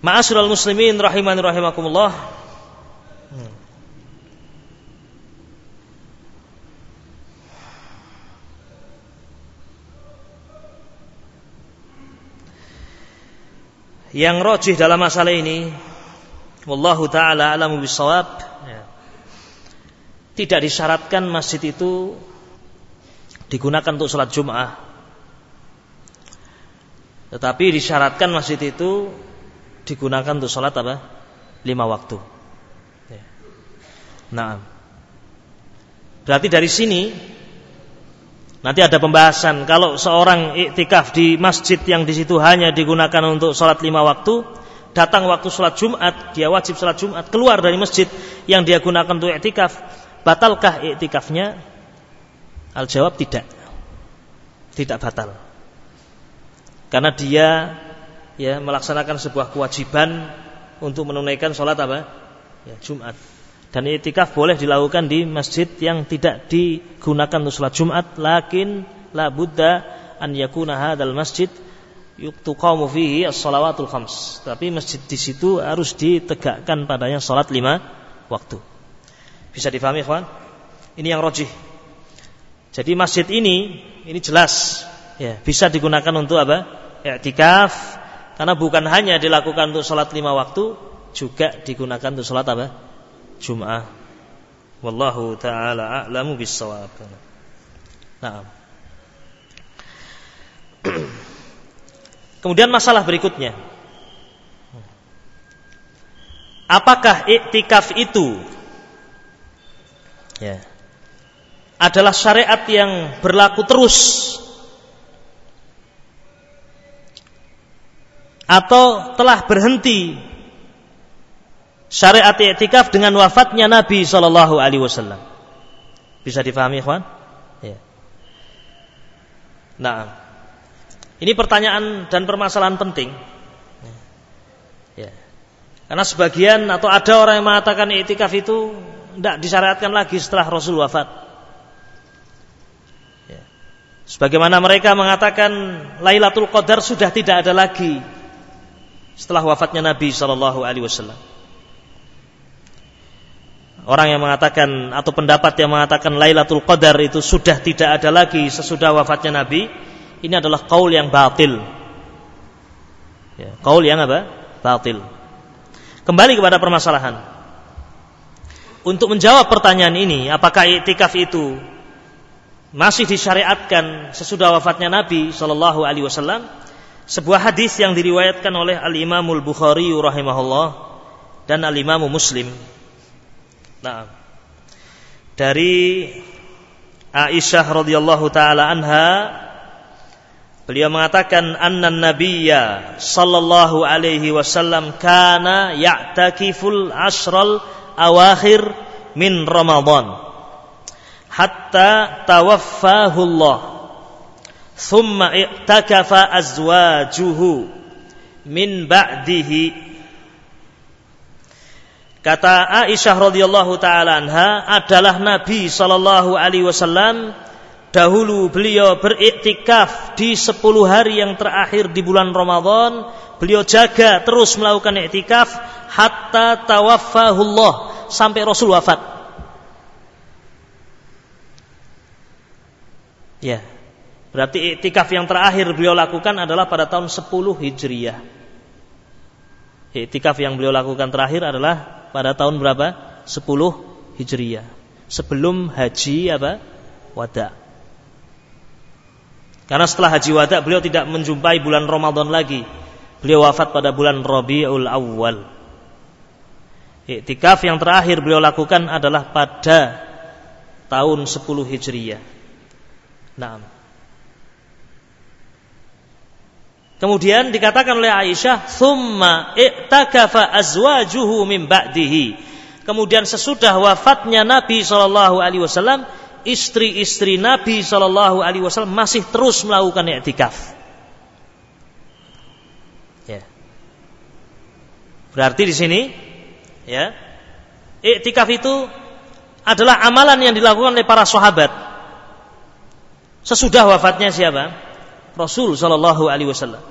Ma'asyiral muslimin rahiman rahimakumullah. Yang rojih dalam masalah ini Wallahu ta'ala alamu bisawab ya. Tidak disyaratkan masjid itu Digunakan untuk sholat jum'ah Tetapi disyaratkan masjid itu digunakan untuk sholat apa? Lima waktu. Ya. Nah, berarti dari sini nanti ada pembahasan kalau seorang iktikaf di masjid yang di situ hanya digunakan untuk sholat lima waktu, datang waktu sholat Jumat, dia wajib sholat Jumat, keluar dari masjid yang dia gunakan untuk iktikaf, batalkah iktikafnya? Al jawab tidak, tidak batal, karena dia ya melaksanakan sebuah kewajiban untuk menunaikan sholat apa? Ya, Jumat. Dan itikaf boleh dilakukan di masjid yang tidak digunakan untuk sholat Jumat, lakin la buddha an yakuna hadal masjid yuqtuqamu fihi as-salawatul khams. Tapi masjid di situ harus ditegakkan padanya sholat lima waktu. Bisa difahami, kawan? Ini yang rojih. Jadi masjid ini ini jelas ya bisa digunakan untuk apa? I'tikaf karena bukan hanya dilakukan untuk sholat lima waktu, juga digunakan untuk sholat apa? Jum'ah. Wallahu ta'ala a'lamu bissawab. Nah. Kemudian masalah berikutnya. Apakah iktikaf itu ya, adalah syariat yang berlaku terus atau telah berhenti syariat i'tikaf dengan wafatnya Nabi Shallallahu Alaihi Wasallam. Bisa difahami, ikhwan? Ya. Nah, Ini pertanyaan dan permasalahan penting. Ya. Karena sebagian atau ada orang yang mengatakan itikaf itu tidak disyariatkan lagi setelah Rasul wafat. Ya. Sebagaimana mereka mengatakan Lailatul Qadar sudah tidak ada lagi setelah wafatnya Nabi Shallallahu Alaihi Wasallam. Orang yang mengatakan atau pendapat yang mengatakan Lailatul Qadar itu sudah tidak ada lagi sesudah wafatnya Nabi, ini adalah kaul yang batil. Ya, kaul yang apa? Batil. Kembali kepada permasalahan. Untuk menjawab pertanyaan ini, apakah iktikaf itu masih disyariatkan sesudah wafatnya Nabi Shallallahu Alaihi Wasallam? Sebuah hadis yang diriwayatkan oleh Al Imamul Bukhari rahimahullah dan Al Imamu Muslim. Nah, dari Aisyah radhiyallahu taala anha Beliau mengatakan anna nabiyya sallallahu alaihi wasallam kana ya'takiful ashral awakhir min Ramadan hatta tawaffahu Allah thumma i'takafa azwajuhu min ba'dihi Kata Aisyah radhiyallahu taala anha adalah Nabi sallallahu alaihi wasallam Dahulu beliau beriktikaf di 10 hari yang terakhir di bulan Ramadan. Beliau jaga terus melakukan iktikaf hatta tawaffahullah sampai Rasul wafat. Ya. Berarti iktikaf yang terakhir beliau lakukan adalah pada tahun 10 Hijriyah. Iktikaf yang beliau lakukan terakhir adalah pada tahun berapa? 10 Hijriyah. Sebelum haji apa? Wada. Karena setelah haji wada beliau tidak menjumpai bulan Ramadan lagi. Beliau wafat pada bulan Rabiul Awal. Iktikaf yang terakhir beliau lakukan adalah pada tahun 10 Hijriyah. Nah. Kemudian dikatakan oleh Aisyah, "Tsumma i'takafa azwajuhu min ba'dihi." Kemudian sesudah wafatnya Nabi sallallahu alaihi wasallam, istri-istri Nabi Shallallahu Alaihi Wasallam masih terus melakukan iktikaf. Ya. Berarti di sini, ya, iktikaf itu adalah amalan yang dilakukan oleh para sahabat sesudah wafatnya siapa? Rasul Shallallahu Alaihi Wasallam.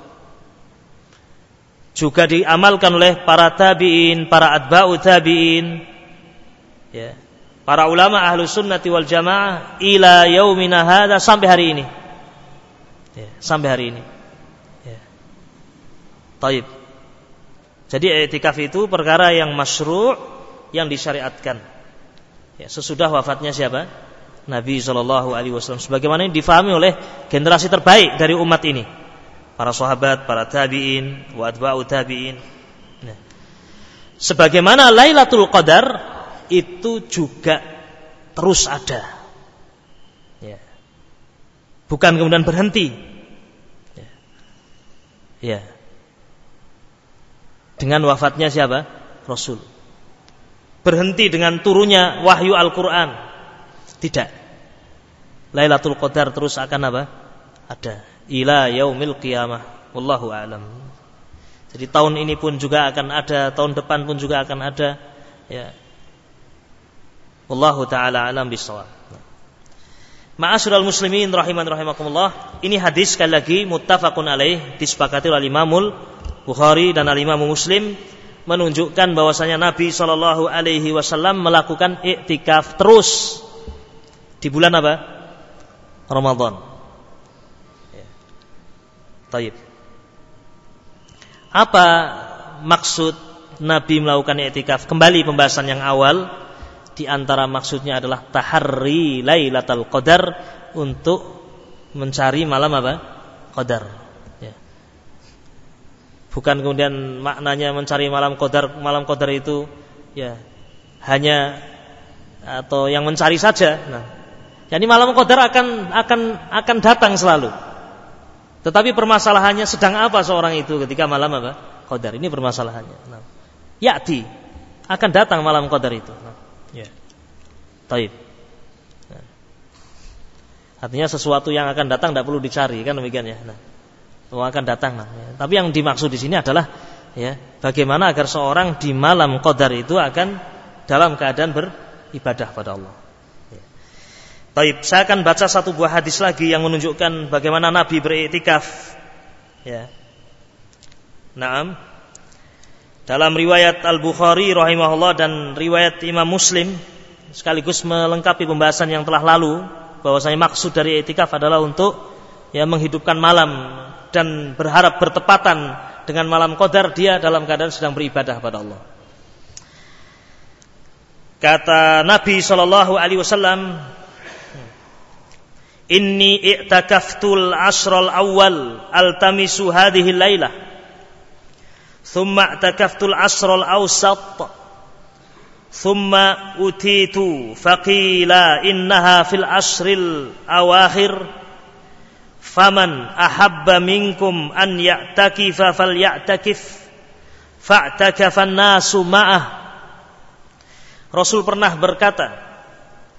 Juga diamalkan oleh para tabiin, para atba'u tabiin, ya, para ulama ahlu sunnati wal jamaah ila yaumina hadha sampai hari ini ya, sampai hari ini ya. Taib. Jadi etikaf itu perkara yang masyru' yang disyariatkan. Ya, sesudah wafatnya siapa? Nabi Shallallahu Alaihi Wasallam. Sebagaimana ini difahami oleh generasi terbaik dari umat ini, para sahabat, para tabiin, wa tabiin. Nah. Sebagaimana Lailatul Qadar itu juga terus ada. Ya. Bukan kemudian berhenti. Ya. ya. Dengan wafatnya siapa? Rasul. Berhenti dengan turunnya wahyu Al-Quran. Tidak. Lailatul Qadar terus akan apa? Ada. Ila yaumil qiyamah. Wallahu a'lam. Jadi tahun ini pun juga akan ada, tahun depan pun juga akan ada. Ya, Wallahu taala alam bisawab. Ma'asyiral muslimin rahiman rahimakumullah. Ini hadis sekali lagi muttafaqun alaih disepakati oleh Imamul Bukhari dan Al Imam Muslim menunjukkan bahwasanya Nabi Shallallahu alaihi wasallam melakukan iktikaf terus di bulan apa? Ramadan. Taib. Apa maksud Nabi melakukan iktikaf? Kembali pembahasan yang awal di antara maksudnya adalah taharri lailatul qadar untuk mencari malam apa? Qadar. Ya. Bukan kemudian maknanya mencari malam qadar, malam qadar itu ya hanya atau yang mencari saja. Nah, jadi malam qadar akan akan akan datang selalu. Tetapi permasalahannya sedang apa seorang itu ketika malam apa? Qadar. Ini permasalahannya. Nah, ya'ti akan datang malam qadar itu. Nah, Ya. Taib. Nah. Artinya sesuatu yang akan datang tidak perlu dicari kan demikian ya. Nah. oh, akan datang. Ya. Tapi yang dimaksud di sini adalah ya, bagaimana agar seorang di malam qadar itu akan dalam keadaan beribadah pada Allah. Baik, saya akan baca satu buah hadis lagi yang menunjukkan bagaimana Nabi beriktikaf. Ya. Naam. Dalam riwayat Al-Bukhari rahimahullah dan riwayat Imam Muslim sekaligus melengkapi pembahasan yang telah lalu bahwasanya maksud dari etikaf adalah untuk ya menghidupkan malam dan berharap bertepatan dengan malam qadar dia dalam keadaan sedang beribadah pada Allah. Kata Nabi sallallahu alaihi wasallam Inni i'takaftul asral awal altamisu hadhihi lailah. Thumma i'takaftul asral awsat. Thumma utitu faqila innaha fil asril awakhir. Faman ahabba minkum an ya'takifa falya'takif. Fa'takafan nasu ma'ah. Rasul pernah berkata,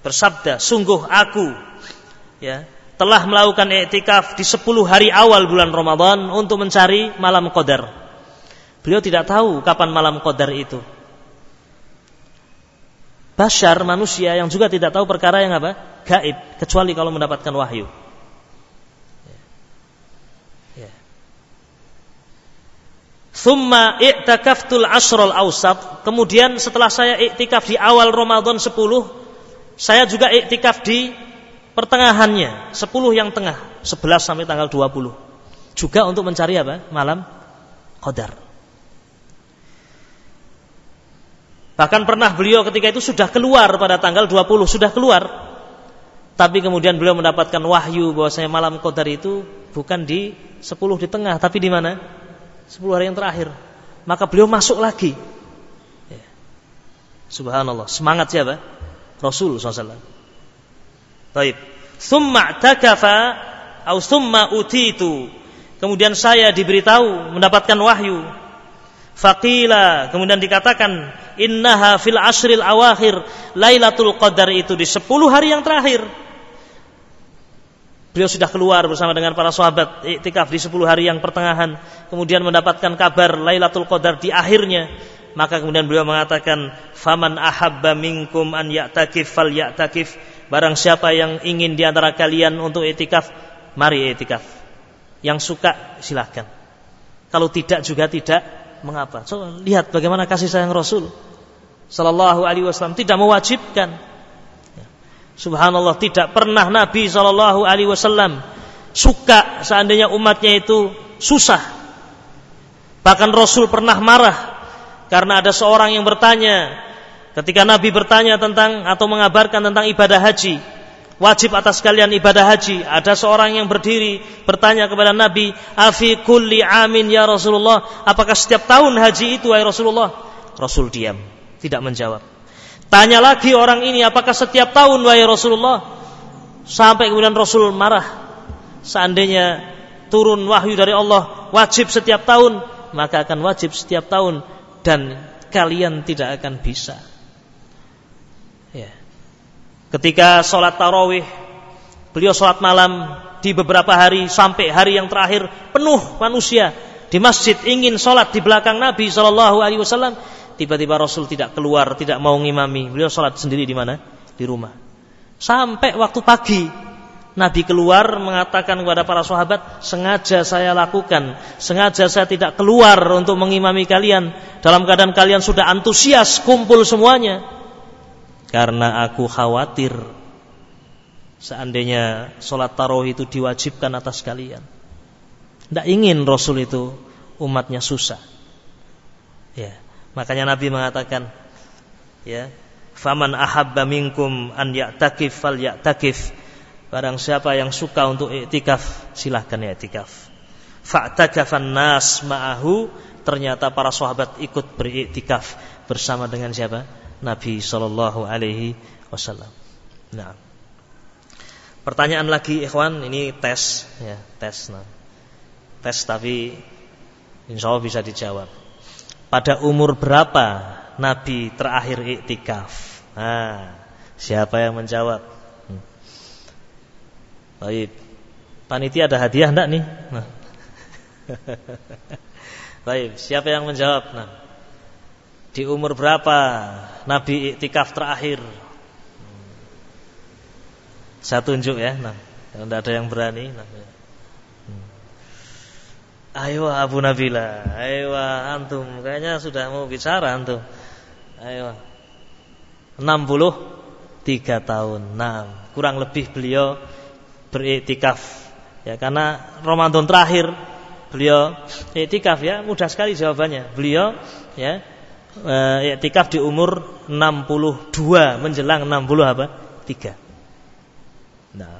bersabda, sungguh aku ya telah melakukan iktikaf di 10 hari awal bulan Ramadan untuk mencari malam qadar Beliau tidak tahu kapan malam qadar itu. Bashar manusia yang juga tidak tahu perkara yang apa? Gaib, kecuali kalau mendapatkan wahyu. Ya. Thumma i'takaftul asrul awsat. Kemudian setelah saya iktikaf di awal Ramadan 10, saya juga iktikaf di pertengahannya, 10 yang tengah, 11 sampai tanggal 20. Juga untuk mencari apa? Malam qadar. Bahkan pernah beliau ketika itu sudah keluar pada tanggal 20, sudah keluar. Tapi kemudian beliau mendapatkan wahyu bahwasanya malam qadar itu bukan di 10 di tengah, tapi di mana? 10 hari yang terakhir. Maka beliau masuk lagi. Ya. Subhanallah, semangat siapa? Rasul SAW. Baik. Thumma takafa au thumma utitu. Kemudian saya diberitahu mendapatkan wahyu Faqila kemudian dikatakan innaha fil asril awakhir Lailatul Qadar itu di 10 hari yang terakhir. Beliau sudah keluar bersama dengan para sahabat iktikaf di 10 hari yang pertengahan, kemudian mendapatkan kabar Lailatul Qadar di akhirnya. Maka kemudian beliau mengatakan, "Faman ahabba minkum an ya'takif fal ya'takif." Barang siapa yang ingin di antara kalian untuk iktikaf, mari iktikaf. Yang suka silahkan. Kalau tidak juga tidak Mengapa? So, lihat bagaimana kasih sayang Rasul Sallallahu Alaihi Wasallam tidak mewajibkan. Subhanallah tidak pernah Nabi Sallallahu Alaihi Wasallam suka seandainya umatnya itu susah. Bahkan Rasul pernah marah karena ada seorang yang bertanya ketika Nabi bertanya tentang atau mengabarkan tentang ibadah haji wajib atas kalian ibadah haji. Ada seorang yang berdiri bertanya kepada Nabi, "Afi kulli amin ya Rasulullah?" Apakah setiap tahun haji itu wahai Rasulullah? Rasul diam, tidak menjawab. Tanya lagi orang ini, "Apakah setiap tahun wahai Rasulullah?" Sampai kemudian Rasul marah. Seandainya turun wahyu dari Allah wajib setiap tahun, maka akan wajib setiap tahun dan kalian tidak akan bisa. Ketika sholat tarawih, beliau sholat malam di beberapa hari sampai hari yang terakhir penuh manusia di masjid ingin sholat di belakang Nabi Shallallahu Alaihi Wasallam. Tiba-tiba Rasul tidak keluar, tidak mau ngimami. Beliau sholat sendiri di mana? Di rumah. Sampai waktu pagi, Nabi keluar mengatakan kepada para sahabat, sengaja saya lakukan, sengaja saya tidak keluar untuk mengimami kalian dalam keadaan kalian sudah antusias kumpul semuanya karena aku khawatir seandainya sholat tarawih itu diwajibkan atas kalian. Tidak ingin Rasul itu umatnya susah. Ya, makanya Nabi mengatakan, ya, faman ahabba minkum an ya'takif fal ya'takif. Barang siapa yang suka untuk iktikaf, silahkan iktikaf. Fa'takafan nas ma'ahu, ternyata para sahabat ikut beriktikaf bersama dengan siapa? Nabi Shallallahu Alaihi Wasallam. Nah, pertanyaan lagi, ikhwan, ini tes, ya, tes, nah. tes tapi insya Allah bisa dijawab. Pada umur berapa Nabi terakhir iktikaf? Nah, siapa yang menjawab? Hmm. Baik, panitia ada hadiah enggak nih? Nah. *laughs* Baik, siapa yang menjawab? Nah, di umur berapa Nabi iktikaf terakhir? Saya tunjuk ya. Nah, tidak ada yang berani. Nah, hmm. Ayo Abu Nabila, ayo antum. Kayaknya sudah mau bicara antum. Ayo. 63 tahun. Nah, kurang lebih beliau beriktikaf. Ya, karena Ramadan terakhir beliau iktikaf ya, mudah sekali jawabannya. Beliau ya iktikaf di umur 62 menjelang 60 apa? 3. Nah,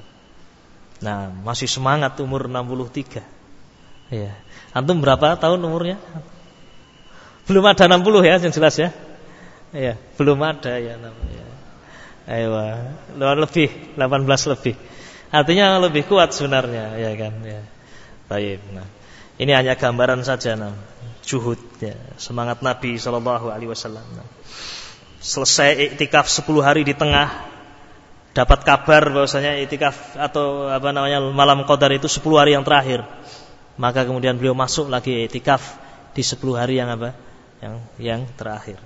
nah masih semangat umur 63. Ya. Antum berapa tahun umurnya? Belum ada 60 ya, yang jelas ya. Ya, belum ada ya namanya. Ayo, lebih 18 lebih. Artinya lebih kuat sebenarnya, ya kan? Ya. Baik. Nah, ini hanya gambaran saja nah. Juhud ya, semangat Nabi sallallahu alaihi wasallam. Selesai iktikaf 10 hari di tengah dapat kabar bahwasanya itikaf atau apa namanya malam qadar itu 10 hari yang terakhir. Maka kemudian beliau masuk lagi itikaf di 10 hari yang apa? Yang yang terakhir.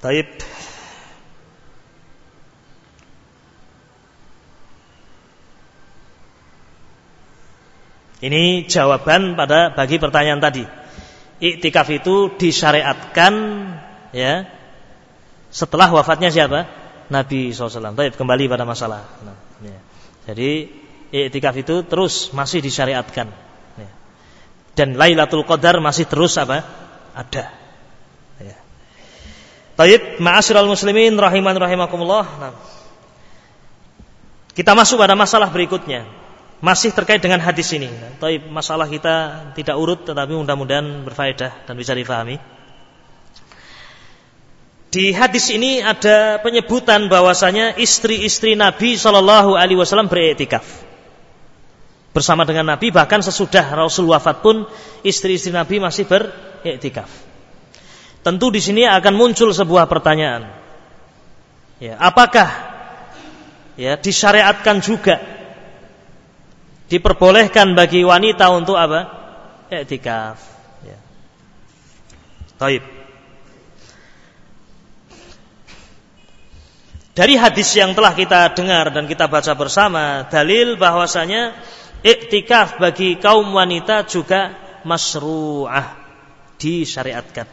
Taib Ini jawaban pada bagi pertanyaan tadi. Iktikaf itu disyariatkan ya setelah wafatnya siapa? Nabi SAW. Baik, kembali pada masalah. Nah, ya. Jadi iktikaf itu terus masih disyariatkan. Ya. Dan Lailatul Qadar masih terus apa? Ada. Ya. Taib, ma'asyiral muslimin rahiman rahimakumullah. Nah. Kita masuk pada masalah berikutnya. Masih terkait dengan hadis ini. Taib, masalah kita tidak urut tetapi mudah-mudahan berfaedah dan bisa difahami. Di hadis ini ada penyebutan bahwasanya istri-istri Nabi Shallallahu Alaihi Wasallam beriktikaf bersama dengan Nabi bahkan sesudah Rasul wafat pun istri-istri Nabi masih beriktikaf. Tentu di sini akan muncul sebuah pertanyaan. Ya, apakah ya disyariatkan juga diperbolehkan bagi wanita untuk apa? Iktikaf. Ya. Taib. Dari hadis yang telah kita dengar dan kita baca bersama, dalil bahwasanya iktikaf bagi kaum wanita juga masru'ah, disyariatkan.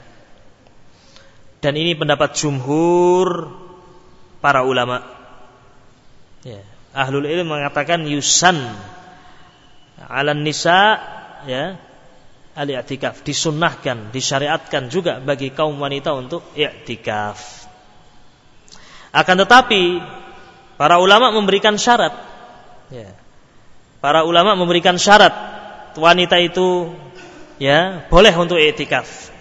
Dan ini pendapat jumhur para ulama. Ya. Ahlul ilm mengatakan yusan ala nisa ya al-i'tikaf disunnahkan, disyariatkan juga bagi kaum wanita untuk i'tikaf. Akan tetapi para ulama memberikan syarat. Ya. Para ulama memberikan syarat wanita itu ya boleh untuk etikaf.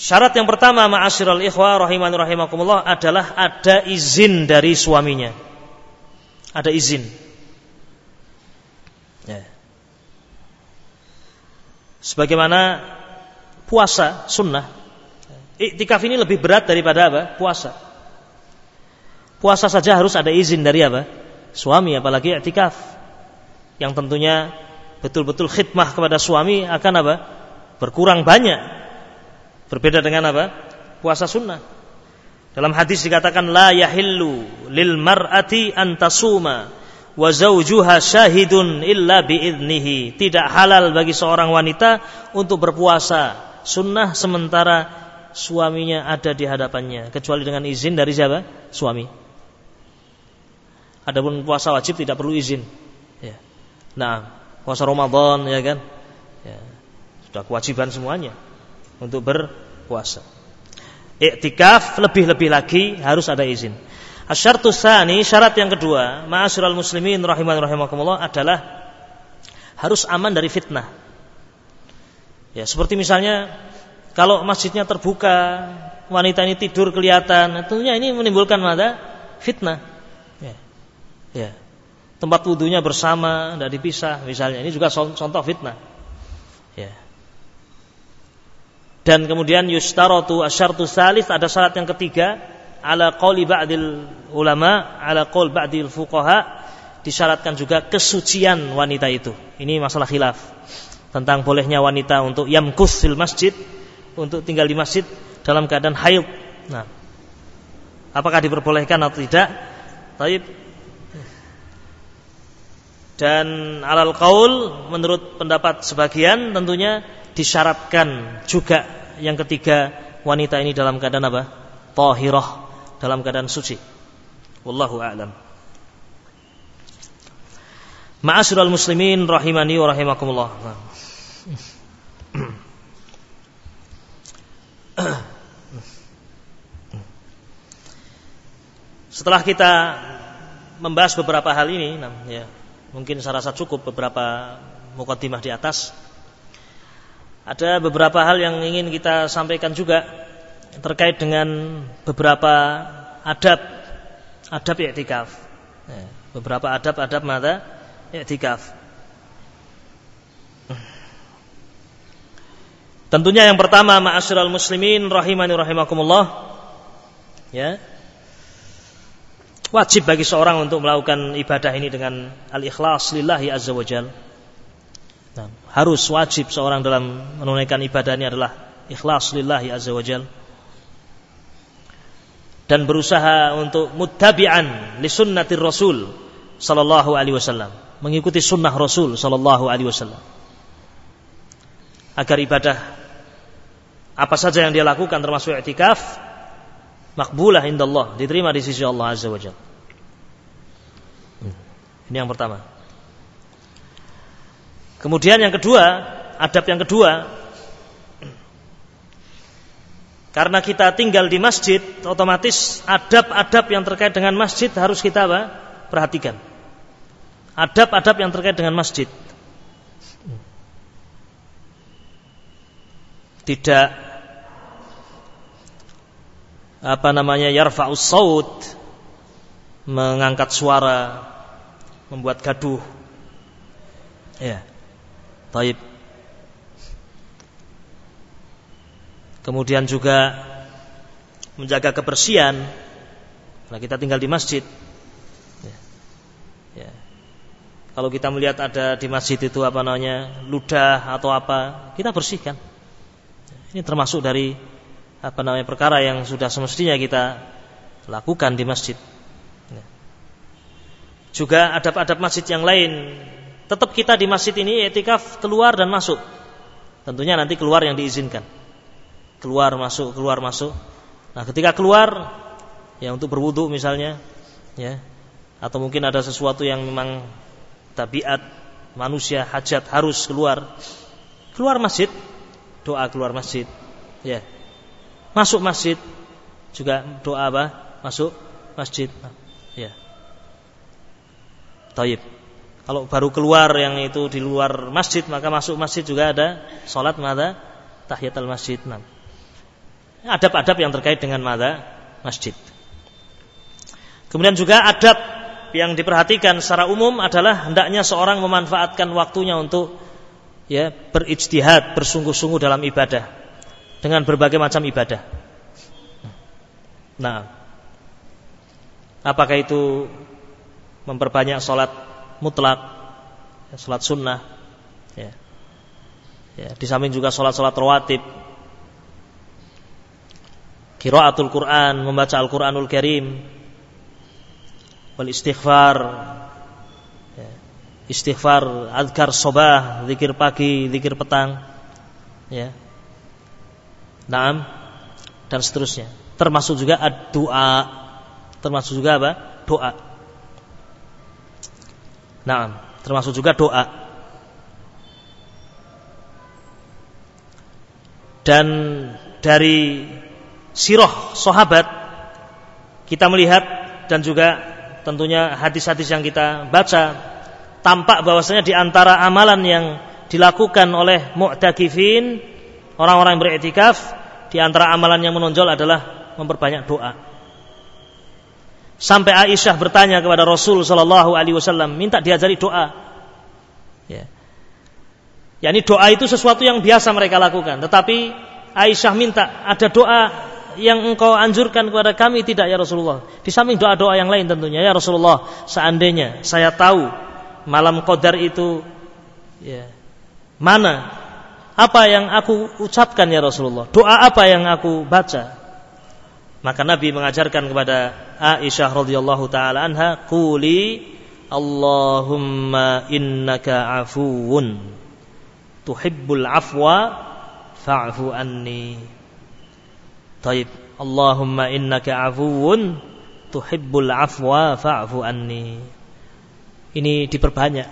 Syarat yang pertama ma'asyiral ikhwah rahiman rahimakumullah adalah ada izin dari suaminya. Ada izin. Ya. Sebagaimana puasa sunnah Iktikaf ini lebih berat daripada apa? Puasa. Puasa saja harus ada izin dari apa? Suami, apalagi iktikaf. Yang tentunya betul-betul khidmah kepada suami akan apa? Berkurang banyak. Berbeda dengan apa? Puasa sunnah. Dalam hadis dikatakan la yahillu lil mar'ati antasuma wa zawjuha syahidun illa biidnihi. Tidak halal bagi seorang wanita untuk berpuasa sunnah sementara suaminya ada di hadapannya kecuali dengan izin dari siapa? Suami. Adapun puasa wajib tidak perlu izin. Ya. Nah, puasa Ramadan ya kan? Ya. Sudah kewajiban semuanya untuk berpuasa. Iktikaf lebih-lebih lagi harus ada izin. Asyartu tsani, syarat yang kedua, ma'asyiral muslimin rahiman rahimakumullah adalah harus aman dari fitnah. Ya, seperti misalnya kalau masjidnya terbuka, wanita ini tidur kelihatan, tentunya ini menimbulkan mana? Fitnah. Ya. ya. Tempat wudhunya bersama, tidak dipisah, misalnya. Ini juga contoh fitnah. Ya. Dan kemudian yustarotu asyartu salif ada syarat yang ketiga ala qawli ba'dil ulama ala qaul ba'dil fuqaha disyaratkan juga kesucian wanita itu. Ini masalah khilaf tentang bolehnya wanita untuk yamkus fil masjid untuk tinggal di masjid dalam keadaan haid. Nah, apakah diperbolehkan atau tidak? Taib. Dan alal qaul menurut pendapat sebagian tentunya disyaratkan juga yang ketiga wanita ini dalam keadaan apa? Tahirah, dalam keadaan suci. Wallahu a'lam. Ma'asyiral muslimin rahimani wa rahimakumullah. Setelah kita membahas beberapa hal ini, ya, mungkin saya rasa cukup beberapa mukadimah di atas. Ada beberapa hal yang ingin kita sampaikan juga terkait dengan beberapa adab adab i'tikaf. Ya, beberapa adab-adab mata i'tikaf. Tentunya yang pertama ma'asyiral muslimin rahimani rahimakumullah. Ya. Wajib bagi seorang untuk melakukan ibadah ini dengan al-ikhlas lillahi azza wajal. Nah, harus wajib seorang dalam menunaikan ibadah ini adalah ikhlas lillahi azza wajal dan berusaha untuk muttabi'an li sunnatir rasul sallallahu alaihi wasallam mengikuti sunnah Rasul Sallallahu Alaihi Wasallam agar ibadah apa saja yang dia lakukan termasuk i'tikaf makbulah indallah diterima di sisi Allah Azza wa Jalla. Hmm. Ini yang pertama. Kemudian yang kedua, adab yang kedua, karena kita tinggal di masjid, otomatis adab-adab yang terkait dengan masjid harus kita apa? perhatikan adab-adab yang terkait dengan masjid. Tidak apa namanya yarfa'us saut mengangkat suara membuat gaduh ya taib kemudian juga menjaga kebersihan kalau kita tinggal di masjid ya. Ya. Kalau kita melihat ada di masjid itu apa namanya ludah atau apa, kita bersihkan. Ini termasuk dari apa namanya perkara yang sudah semestinya kita lakukan di masjid. Ya. Juga adab-adab masjid yang lain, tetap kita di masjid ini etikaf keluar dan masuk. Tentunya nanti keluar yang diizinkan. Keluar masuk, keluar masuk. Nah, ketika keluar ya untuk berwudu misalnya, ya. Atau mungkin ada sesuatu yang memang tabiat manusia hajat harus keluar keluar masjid doa keluar masjid ya masuk masjid juga doa apa masuk masjid ya taib kalau baru keluar yang itu di luar masjid maka masuk masjid juga ada sholat mada tahiyatul masjid nah. Adab-adab yang terkait dengan mada masjid kemudian juga adab yang diperhatikan secara umum adalah hendaknya seorang memanfaatkan waktunya untuk ya berijtihad, bersungguh-sungguh dalam ibadah dengan berbagai macam ibadah. Nah, apakah itu memperbanyak sholat mutlak, sholat sunnah, ya. Ya, di samping juga sholat-sholat rawatib, kiraatul Quran, membaca Al-Quranul Karim, wal istighfar ya. istighfar adkar sobah zikir pagi zikir petang. Ya. Naam. Dan seterusnya. Termasuk juga doa termasuk juga apa? Doa. Naam. Termasuk juga doa. Dan dari sirah sahabat kita melihat dan juga tentunya hadis-hadis yang kita baca tampak bahwasanya di antara amalan yang dilakukan oleh mu'takifin orang-orang yang beriktikaf di antara amalan yang menonjol adalah memperbanyak doa. Sampai Aisyah bertanya kepada Rasul Shallallahu Alaihi Wasallam minta diajari doa. Ya. Yani doa itu sesuatu yang biasa mereka lakukan, tetapi Aisyah minta ada doa yang engkau anjurkan kepada kami tidak ya Rasulullah. Di samping doa-doa yang lain tentunya ya Rasulullah. Seandainya saya tahu malam qadar itu ya mana apa yang aku ucapkan ya Rasulullah. Doa apa yang aku baca. Maka Nabi mengajarkan kepada Aisyah radhiyallahu taala anha, "Quli Allahumma innaka afuwun tuhibbul afwa fa'fu anni." Taib. Allahumma innaka afuwun tuhibbul afwa fa'fu anni. Ini diperbanyak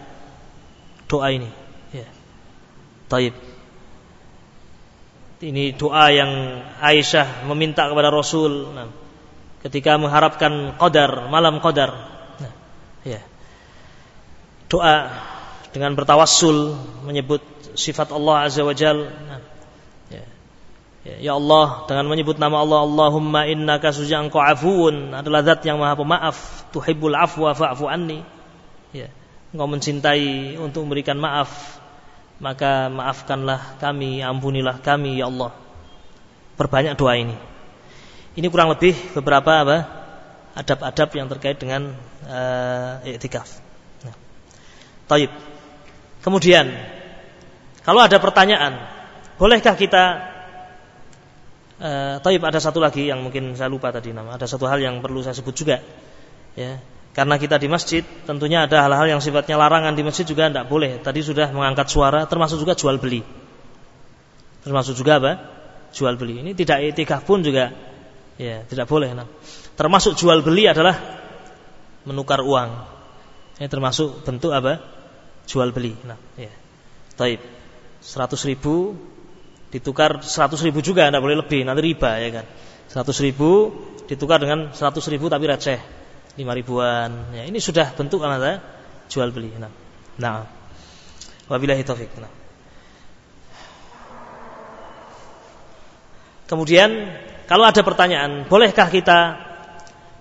doa ini. Ya. Taib. Ini doa yang Aisyah meminta kepada Rasul nah, ketika mengharapkan qadar, malam qadar. Nah, ya. Doa dengan bertawassul menyebut sifat Allah Azza wa Jalla. Nah, Ya, ya Allah dengan menyebut nama Allah Allahumma innaka suja engkau afuun adalah zat yang maha pemaaf tuhibbul afwa fa'fu anni. Ya. Engkau mencintai untuk memberikan maaf maka maafkanlah kami ampunilah kami ya Allah. Perbanyak doa ini. Ini kurang lebih beberapa apa? adab-adab yang terkait dengan uh, iktikaf. Nah. Taib. Kemudian kalau ada pertanyaan, bolehkah kita Uh, Taib ada satu lagi yang mungkin saya lupa tadi nama. Ada satu hal yang perlu saya sebut juga. Ya, karena kita di masjid, tentunya ada hal-hal yang sifatnya larangan di masjid juga tidak boleh. Tadi sudah mengangkat suara, termasuk juga jual beli. Termasuk juga apa? Jual beli. Ini tidak etika pun juga, ya tidak boleh. Nah. Termasuk jual beli adalah menukar uang. Ini termasuk bentuk apa? Jual beli. Nah, ya. Taib. 100 ribu ditukar 100 ribu juga tidak boleh lebih nanti riba ya kan? 100 ribu ditukar dengan 100 ribu tapi receh 5 ribuan. Ya, ini sudah bentuk kan ada jual beli. Nah, nah. wabillahi taufik nah. kemudian kalau ada pertanyaan bolehkah kita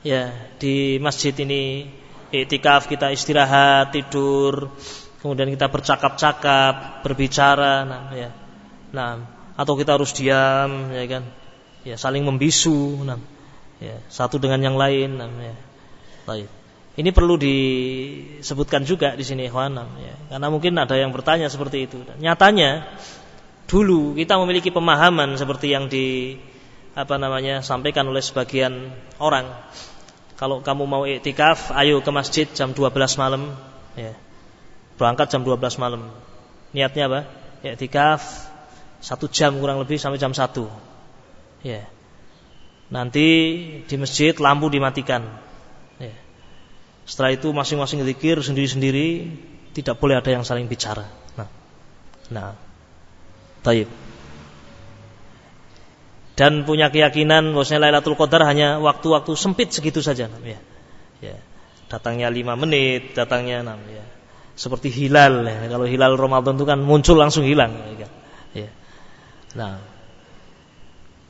ya di masjid ini iktikaf kita istirahat tidur kemudian kita bercakap-cakap berbicara nah ya. Nah atau kita harus diam ya kan ya saling membisu nah, ya satu dengan yang lain nah, ya. Baik. Ini perlu disebutkan juga di sini ikhwan ya. Karena mungkin ada yang bertanya seperti itu. Dan nyatanya dulu kita memiliki pemahaman seperti yang di apa namanya sampaikan oleh sebagian orang. Kalau kamu mau iktikaf, ayo ke masjid jam 12 malam ya. Berangkat jam 12 malam. Niatnya apa? Iktikaf satu jam kurang lebih sampai jam satu. Ya. Nanti di masjid lampu dimatikan. Ya. Setelah itu masing-masing zikir sendiri-sendiri, tidak boleh ada yang saling bicara. Nah, nah, taib. Dan punya keyakinan bahwasanya Lailatul Qadar hanya waktu-waktu sempit segitu saja. Ya. Ya. Datangnya lima menit, datangnya enam. Ya. Seperti hilal. Ya. Kalau hilal Ramadan itu kan muncul langsung hilang. Ya. ya. Nah,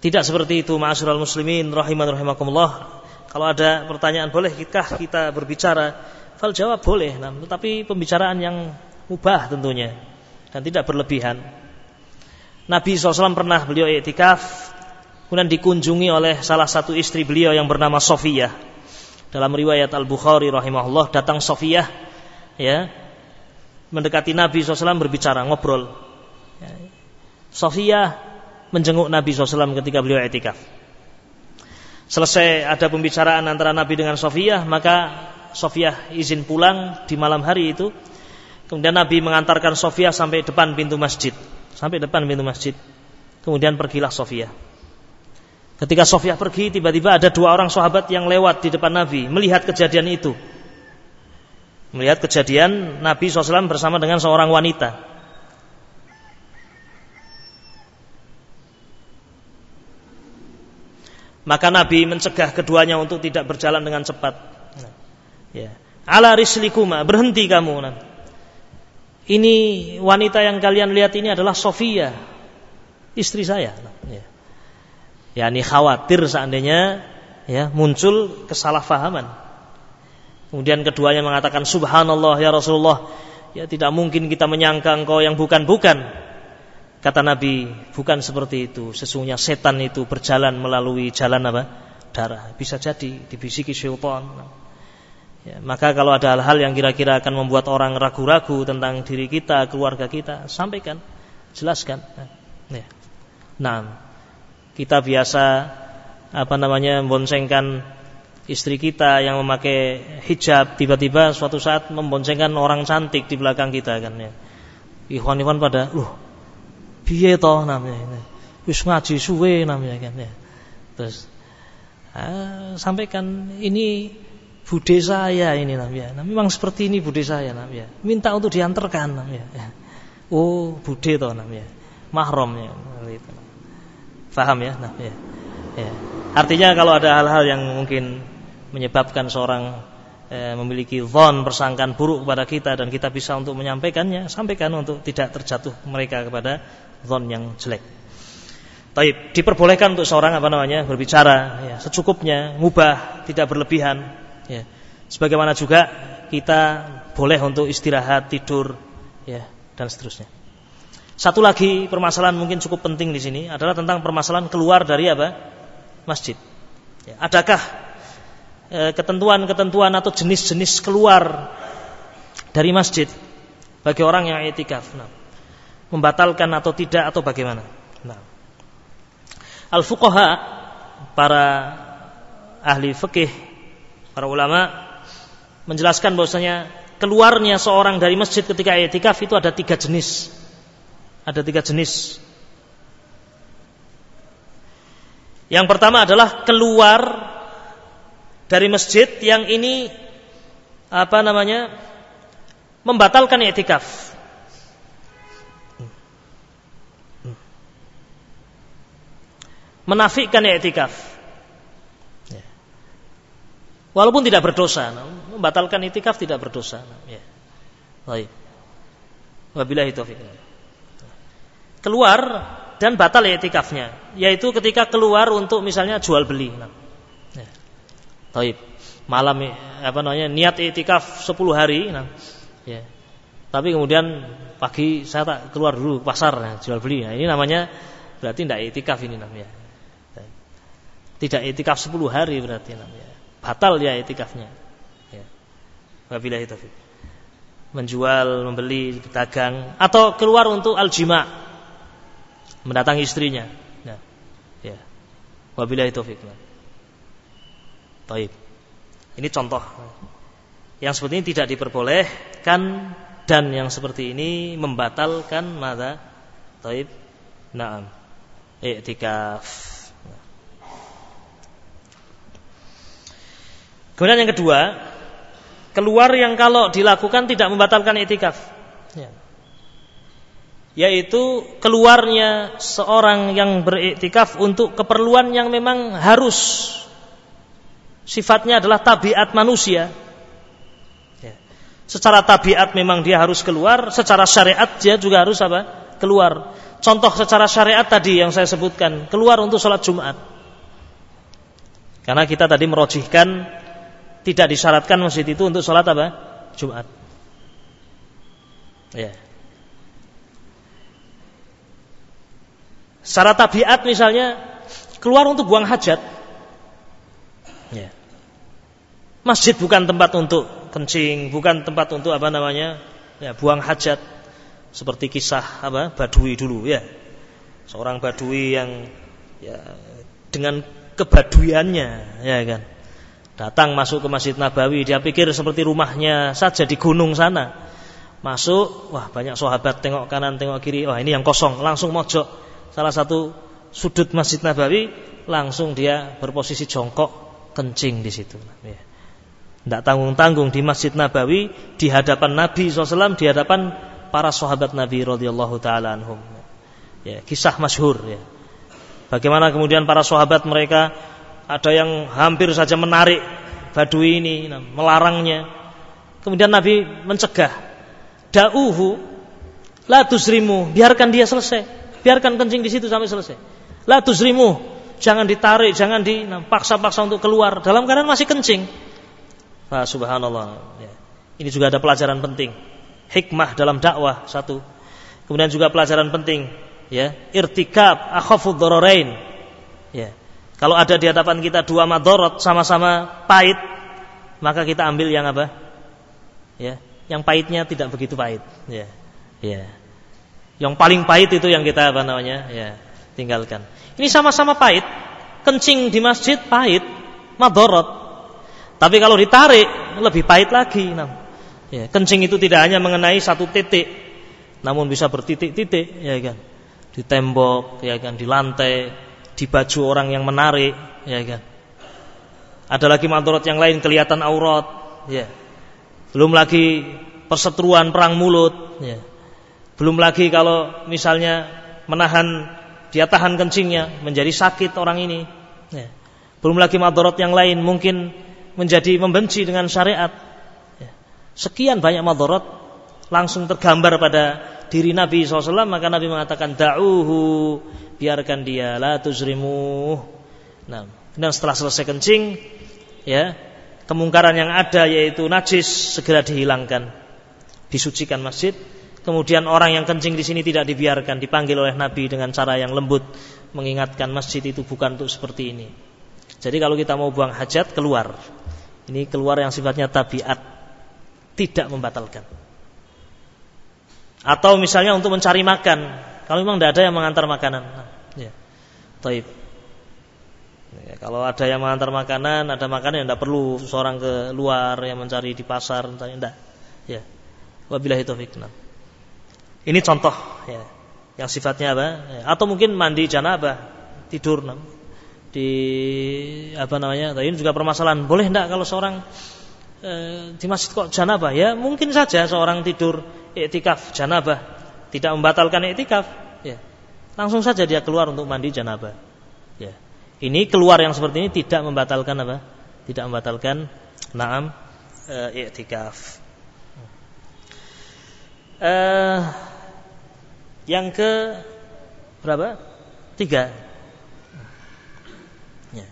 tidak seperti itu ma'asyiral muslimin rahiman rahimakumullah. Kalau ada pertanyaan bolehkah kita berbicara? Fal jawab boleh, nah, tetapi pembicaraan yang mubah tentunya dan tidak berlebihan. Nabi SAW pernah beliau iktikaf kemudian dikunjungi oleh salah satu istri beliau yang bernama Sofiyah. Dalam riwayat Al-Bukhari rahimahullah datang Sofiyah ya mendekati Nabi SAW berbicara ngobrol. Ya, Sofia menjenguk Nabi SAW ketika beliau etikaf. Selesai ada pembicaraan antara Nabi dengan Sofia, maka Sofia izin pulang di malam hari itu. Kemudian Nabi mengantarkan Sofia sampai depan pintu masjid, sampai depan pintu masjid. Kemudian pergilah Sofia. Ketika Sofia pergi, tiba-tiba ada dua orang sahabat yang lewat di depan Nabi, melihat kejadian itu. Melihat kejadian Nabi SAW bersama dengan seorang wanita. Maka Nabi mencegah keduanya untuk tidak berjalan dengan cepat. Ya. Ala rislikuma, berhenti kamu. Ini wanita yang kalian lihat ini adalah Sofia, istri saya. Ya. ya, ini khawatir seandainya ya muncul kesalahpahaman. Kemudian keduanya mengatakan Subhanallah ya Rasulullah, ya tidak mungkin kita menyangka engkau yang bukan-bukan. Kata Nabi, bukan seperti itu. Sesungguhnya setan itu berjalan melalui jalan apa? Darah. Bisa jadi dibisiki syaitan. Ya, maka kalau ada hal-hal yang kira-kira akan membuat orang ragu-ragu tentang diri kita, keluarga kita, sampaikan, jelaskan. Ya. Nah, kita biasa apa namanya memboncengkan istri kita yang memakai hijab tiba-tiba suatu saat memboncengkan orang cantik di belakang kita kan ya. Ikhwan-ikhwan pada, "Loh, piye to namanya wis ngaji suwe namanya kan ya. Terus ah, sampaikan ini bude saya ini namanya. Nah, memang seperti ini bude saya namanya. Minta untuk diantarkan namanya. Oh bude to namanya. Mahramnya itu. Paham ya nah ya. ya artinya kalau ada hal-hal yang mungkin menyebabkan seorang eh, memiliki zon persangkaan buruk kepada kita dan kita bisa untuk menyampaikannya sampaikan untuk tidak terjatuh mereka kepada zon yang jelek. Taib, diperbolehkan untuk seorang apa namanya berbicara ya, secukupnya, mubah, tidak berlebihan. Ya. Sebagaimana juga kita boleh untuk istirahat, tidur, ya, dan seterusnya. Satu lagi permasalahan mungkin cukup penting di sini adalah tentang permasalahan keluar dari apa masjid. Ya, adakah eh, ketentuan-ketentuan atau jenis-jenis keluar dari masjid bagi orang yang etikaf? Nah, membatalkan atau tidak atau bagaimana. Nah. Al-fuqaha para ahli fikih, para ulama menjelaskan bahwasanya keluarnya seorang dari masjid ketika i'tikaf itu ada tiga jenis. Ada tiga jenis. Yang pertama adalah keluar dari masjid yang ini apa namanya membatalkan i'tikaf. Menafikan i'tikaf. Ya. Walaupun tidak berdosa, membatalkan i'tikaf tidak berdosa. Ya. Baik. Wabillahi taufik. Keluar dan batal i'tikafnya, yaitu ketika keluar untuk misalnya jual beli. Ya. Taib. Malam apa namanya niat i'tikaf 10 hari, nah. Ya. Tapi kemudian pagi saya tak keluar dulu pasar nah, jual beli. Nah, ini namanya berarti tidak itikaf ini namanya. Tidak itikaf 10 hari berarti namanya. Batal ya itikafnya. Ya. Wabillahi taufik. Menjual, membeli, berdagang atau keluar untuk al-jima. Mendatangi istrinya. Ya. Ya. Wabillahi taufik. Baik. Ini contoh. Yang seperti ini tidak diperbolehkan dan yang seperti ini membatalkan mata taib naam i'tikaf Kemudian yang kedua, keluar yang kalau dilakukan tidak membatalkan itikaf. Ya. Yaitu keluarnya seorang yang beriktikaf untuk keperluan yang memang harus sifatnya adalah tabiat manusia. Ya. Secara tabiat memang dia harus keluar, secara syariat dia juga harus apa? Keluar. Contoh secara syariat tadi yang saya sebutkan, keluar untuk sholat Jumat. Karena kita tadi merojihkan tidak disyaratkan masjid itu untuk sholat apa? Jumat. Ya. Secara tabiat misalnya keluar untuk buang hajat. Ya. Masjid bukan tempat untuk kencing, bukan tempat untuk apa namanya? Ya, buang hajat. Seperti kisah apa? Badui dulu ya. Seorang badui yang ya dengan kebaduiannya ya kan Datang masuk ke Masjid Nabawi, dia pikir seperti rumahnya saja di gunung sana. Masuk, wah banyak sahabat tengok kanan, tengok kiri, wah ini yang kosong, langsung mojok salah satu sudut Masjid Nabawi, langsung dia berposisi jongkok, kencing di situ. Ya. Tidak tanggung-tanggung di Masjid Nabawi, di hadapan Nabi SAW, di hadapan para sahabat Nabi radhiyallahu taala anhum. Ya, kisah masyhur ya. Bagaimana kemudian para sahabat mereka ada yang hampir saja menarik badui ini, melarangnya. Kemudian Nabi mencegah. Da'uhu la tusrimu, biarkan dia selesai. Biarkan kencing di situ sampai selesai. La tusrimu, jangan ditarik, jangan dipaksa-paksa untuk keluar dalam keadaan masih kencing. Nah, subhanallah. Ya. Ini juga ada pelajaran penting. Hikmah dalam dakwah satu. Kemudian juga pelajaran penting ya irtikab akhafud dararain ya kalau ada di hadapan kita dua madorot sama-sama pahit maka kita ambil yang apa? Ya yang pahitnya tidak begitu pahit. Ya ya. Yang paling pahit itu yang kita apa namanya? Ya tinggalkan. Ini sama-sama pahit. Kencing di masjid pahit madorot. Tapi kalau ditarik lebih pahit lagi. Ya, kencing itu tidak hanya mengenai satu titik namun bisa bertitik-titik ya kan? Di tembok, ya kan, di lantai, di baju orang yang menarik, ya kan. Ada lagi madorot yang lain kelihatan aurat, ya. Belum lagi perseteruan perang mulut, ya. Belum lagi kalau misalnya menahan dia tahan kencingnya menjadi sakit orang ini, ya. Belum lagi madorot yang lain mungkin menjadi membenci dengan syariat. Ya. Sekian banyak madorot langsung tergambar pada diri Nabi SAW maka Nabi mengatakan da'uhu biarkan dia la tuzrimu. Nah dan setelah selesai kencing ya kemungkaran yang ada yaitu najis segera dihilangkan disucikan masjid. Kemudian orang yang kencing di sini tidak dibiarkan dipanggil oleh Nabi dengan cara yang lembut mengingatkan masjid itu bukan untuk seperti ini. Jadi kalau kita mau buang hajat keluar. Ini keluar yang sifatnya tabiat tidak membatalkan atau misalnya untuk mencari makan. Kalau memang tidak ada yang mengantar makanan. Nah, ya. Taib. Ya, kalau ada yang mengantar makanan, ada makanan yang tidak perlu seorang ke luar yang mencari di pasar, tidak. Ya. Wabillahi taufik. Nah. Ini contoh ya. Yang sifatnya apa? Ya. Atau mungkin mandi janabah, tidur nah. di apa namanya? Tapi ini juga permasalahan. Boleh tidak kalau seorang e, di masjid kok janabah? Ya, mungkin saja seorang tidur iktikaf janabah, tidak membatalkan iktikaf, ya. Langsung saja dia keluar untuk mandi janabah. Ya. Ini keluar yang seperti ini tidak membatalkan apa? Tidak membatalkan naam e, iktikaf. E, yang ke berapa? Tiga. Ya.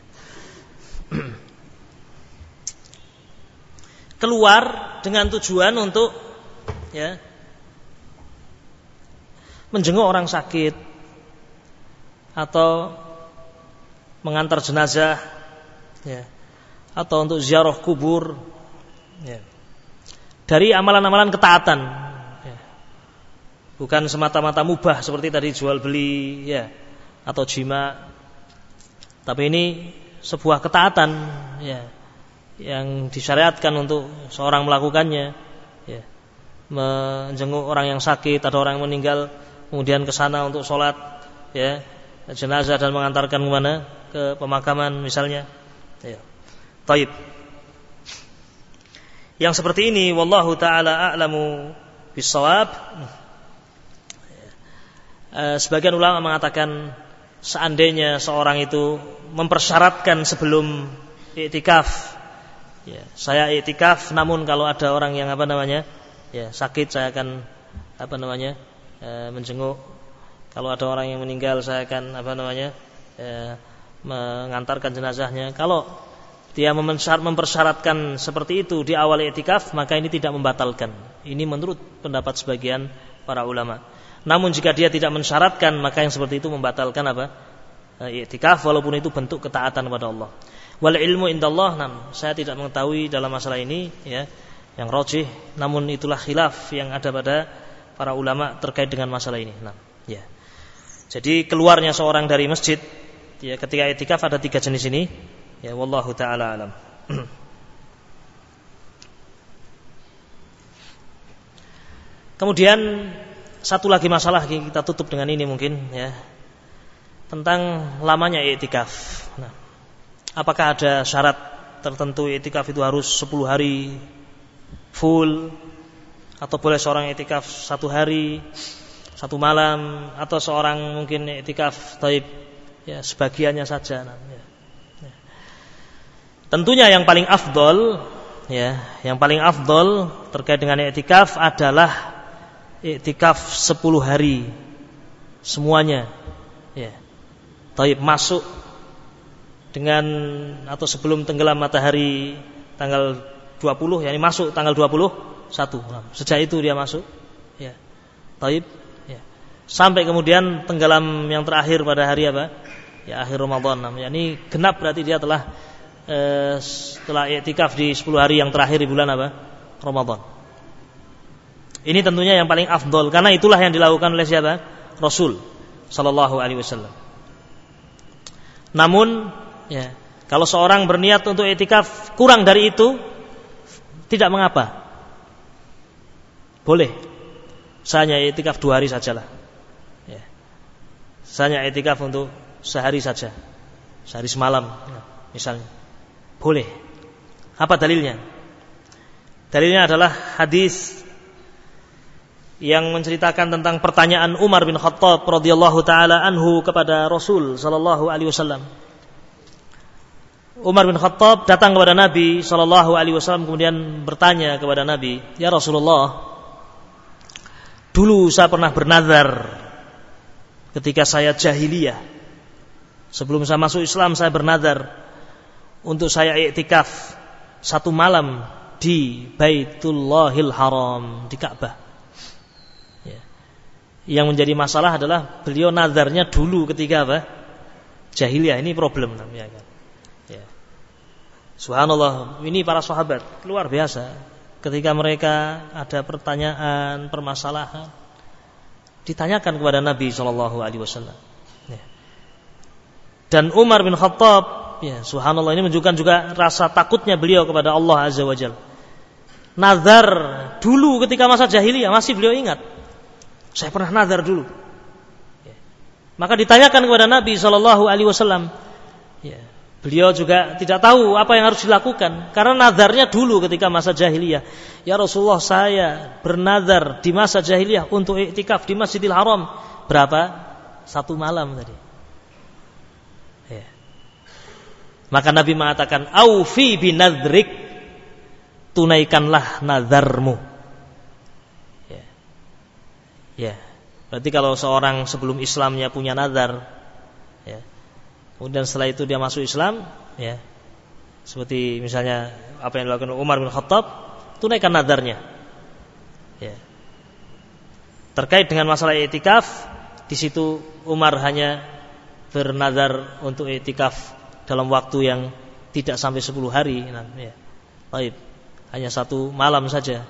Keluar dengan tujuan untuk ya menjenguk orang sakit atau mengantar jenazah ya atau untuk ziarah kubur ya dari amalan-amalan ketaatan ya. bukan semata-mata mubah seperti tadi jual beli ya atau jima tapi ini sebuah ketaatan ya yang disyariatkan untuk seorang melakukannya ya menjenguk orang yang sakit atau orang yang meninggal kemudian ke sana untuk sholat ya jenazah dan mengantarkan ke mana ke pemakaman misalnya ya. Taib. Yang seperti ini wallahu taala a'lamu bisawab. Eh, sebagian ulama mengatakan seandainya seorang itu mempersyaratkan sebelum iktikaf ya, saya iktikaf namun kalau ada orang yang apa namanya ya sakit saya akan apa namanya e, menjenguk. Kalau ada orang yang meninggal saya akan apa namanya e, mengantarkan jenazahnya. Kalau dia mempersyaratkan seperti itu di awal etikaf maka ini tidak membatalkan. Ini menurut pendapat sebagian para ulama. Namun jika dia tidak mensyaratkan maka yang seperti itu membatalkan apa? Etikaf walaupun itu bentuk ketaatan kepada Allah. Wal ilmu indallah nam. Saya tidak mengetahui dalam masalah ini ya yang rojih namun itulah khilaf yang ada pada para ulama terkait dengan masalah ini. Nah, ya. Jadi keluarnya seorang dari masjid ya ketika etikaf ada tiga jenis ini. Ya wallahu taala alam. *clears throat* Kemudian satu lagi masalah kita tutup dengan ini mungkin ya tentang lamanya etikaf. Nah, apakah ada syarat tertentu etikaf itu harus 10 hari full atau boleh seorang etikaf satu hari satu malam atau seorang mungkin etikaf taib ya sebagiannya saja ya. Ya. tentunya yang paling afdol ya yang paling afdol terkait dengan etikaf adalah etikaf 10 hari semuanya ya taib masuk dengan atau sebelum tenggelam matahari tanggal 20 yakni masuk tanggal 20 satu. Sejak itu dia masuk. Ya. Taib. Ya. sampai kemudian tenggelam yang terakhir pada hari apa? Ya akhir Ramadan. Ya, ini genap berarti dia telah eh, i'tikaf di 10 hari yang terakhir di bulan apa? Ramadan. Ini tentunya yang paling afdol karena itulah yang dilakukan oleh siapa? Rasul sallallahu alaihi wasallam. Namun ya, kalau seorang berniat untuk etikaf kurang dari itu tidak mengapa. Boleh. Saya etikaf dua hari sajalah. Ya. Saya etikaf untuk sehari saja. Sehari semalam ya, misalnya. Boleh. Apa dalilnya? Dalilnya adalah hadis yang menceritakan tentang pertanyaan Umar bin Khattab radhiyallahu taala anhu kepada Rasul sallallahu alaihi wasallam. Umar bin Khattab datang kepada Nabi sallallahu alaihi wasallam kemudian bertanya kepada Nabi, "Ya Rasulullah, dulu saya pernah bernazar ketika saya jahiliyah. Sebelum saya masuk Islam saya bernazar untuk saya iktikaf satu malam di Baitullahil Haram di Ka'bah." Yang menjadi masalah adalah beliau nazarnya dulu ketika apa? Jahiliyah ini problem namanya kan. Ya. Subhanallah, ini para sahabat luar biasa. Ketika mereka ada pertanyaan, permasalahan, ditanyakan kepada Nabi Shallallahu Alaihi Wasallam. Ya. Dan Umar bin Khattab, ya, Subhanallah ini menunjukkan juga rasa takutnya beliau kepada Allah Azza Wajalla. Nazar dulu ketika masa jahiliyah masih beliau ingat saya pernah nazar dulu. Ya. Maka ditanyakan kepada Nabi Shallallahu Alaihi Wasallam. Ya. Beliau juga tidak tahu apa yang harus dilakukan karena nazarnya dulu ketika masa jahiliyah. Ya Rasulullah saya bernazar di masa jahiliyah untuk iktikaf di Masjidil Haram berapa? Satu malam tadi. Ya. Maka Nabi mengatakan, "Aufi binadrik." Tunaikanlah nazarmu. Ya. Berarti kalau seorang sebelum Islamnya punya nazar, ya. Kemudian setelah itu dia masuk Islam, ya. Seperti misalnya apa yang dilakukan Umar bin Khattab, tunaikan nazarnya. Ya. Terkait dengan masalah etikaf, di situ Umar hanya bernazar untuk etikaf dalam waktu yang tidak sampai 10 hari. Nah, ya. Baik. Hanya satu malam saja.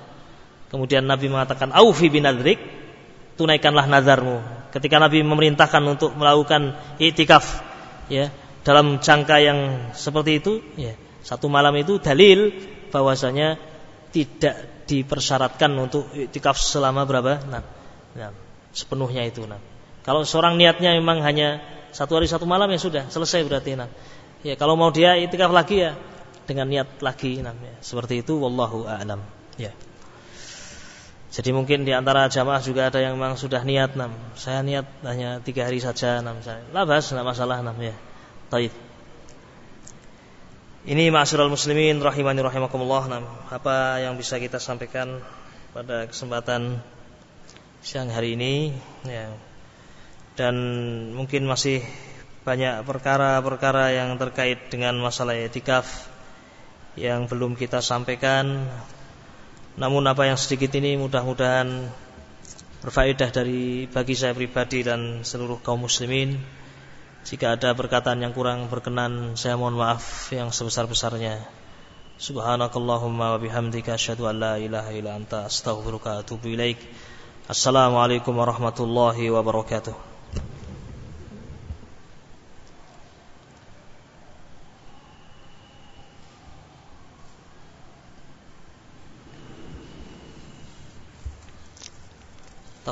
Kemudian Nabi mengatakan, "Aufi binadrik." tunaikanlah nazarmu. Ketika Nabi memerintahkan untuk melakukan itikaf ya dalam jangka yang seperti itu ya satu malam itu dalil bahwasanya tidak dipersyaratkan untuk itikaf selama berapa? Nah, nah sepenuhnya itu nah. Kalau seorang niatnya memang hanya satu hari satu malam ya sudah selesai berarti nah. Ya kalau mau dia itikaf lagi ya dengan niat lagi nah, ya. seperti itu wallahu a'lam. Ya. Jadi mungkin di antara jamaah juga ada yang memang sudah niat nam. Saya niat hanya tiga hari saja nam saya. Labas, tidak masalah nam ya. Taib. Ini ma'asyiral muslimin rahimani rahimakumullah nam. Apa yang bisa kita sampaikan pada kesempatan siang hari ini ya. Dan mungkin masih banyak perkara-perkara yang terkait dengan masalah etikaf yang belum kita sampaikan namun apa yang sedikit ini mudah-mudahan berfaedah dari bagi saya pribadi dan seluruh kaum muslimin. Jika ada perkataan yang kurang berkenan, saya mohon maaf yang sebesar-besarnya. Subhanakallahumma wa bihamdika asyhadu an la ilaha illa anta astaghfiruka wa atubu ilaik. Assalamualaikum warahmatullahi wabarakatuh.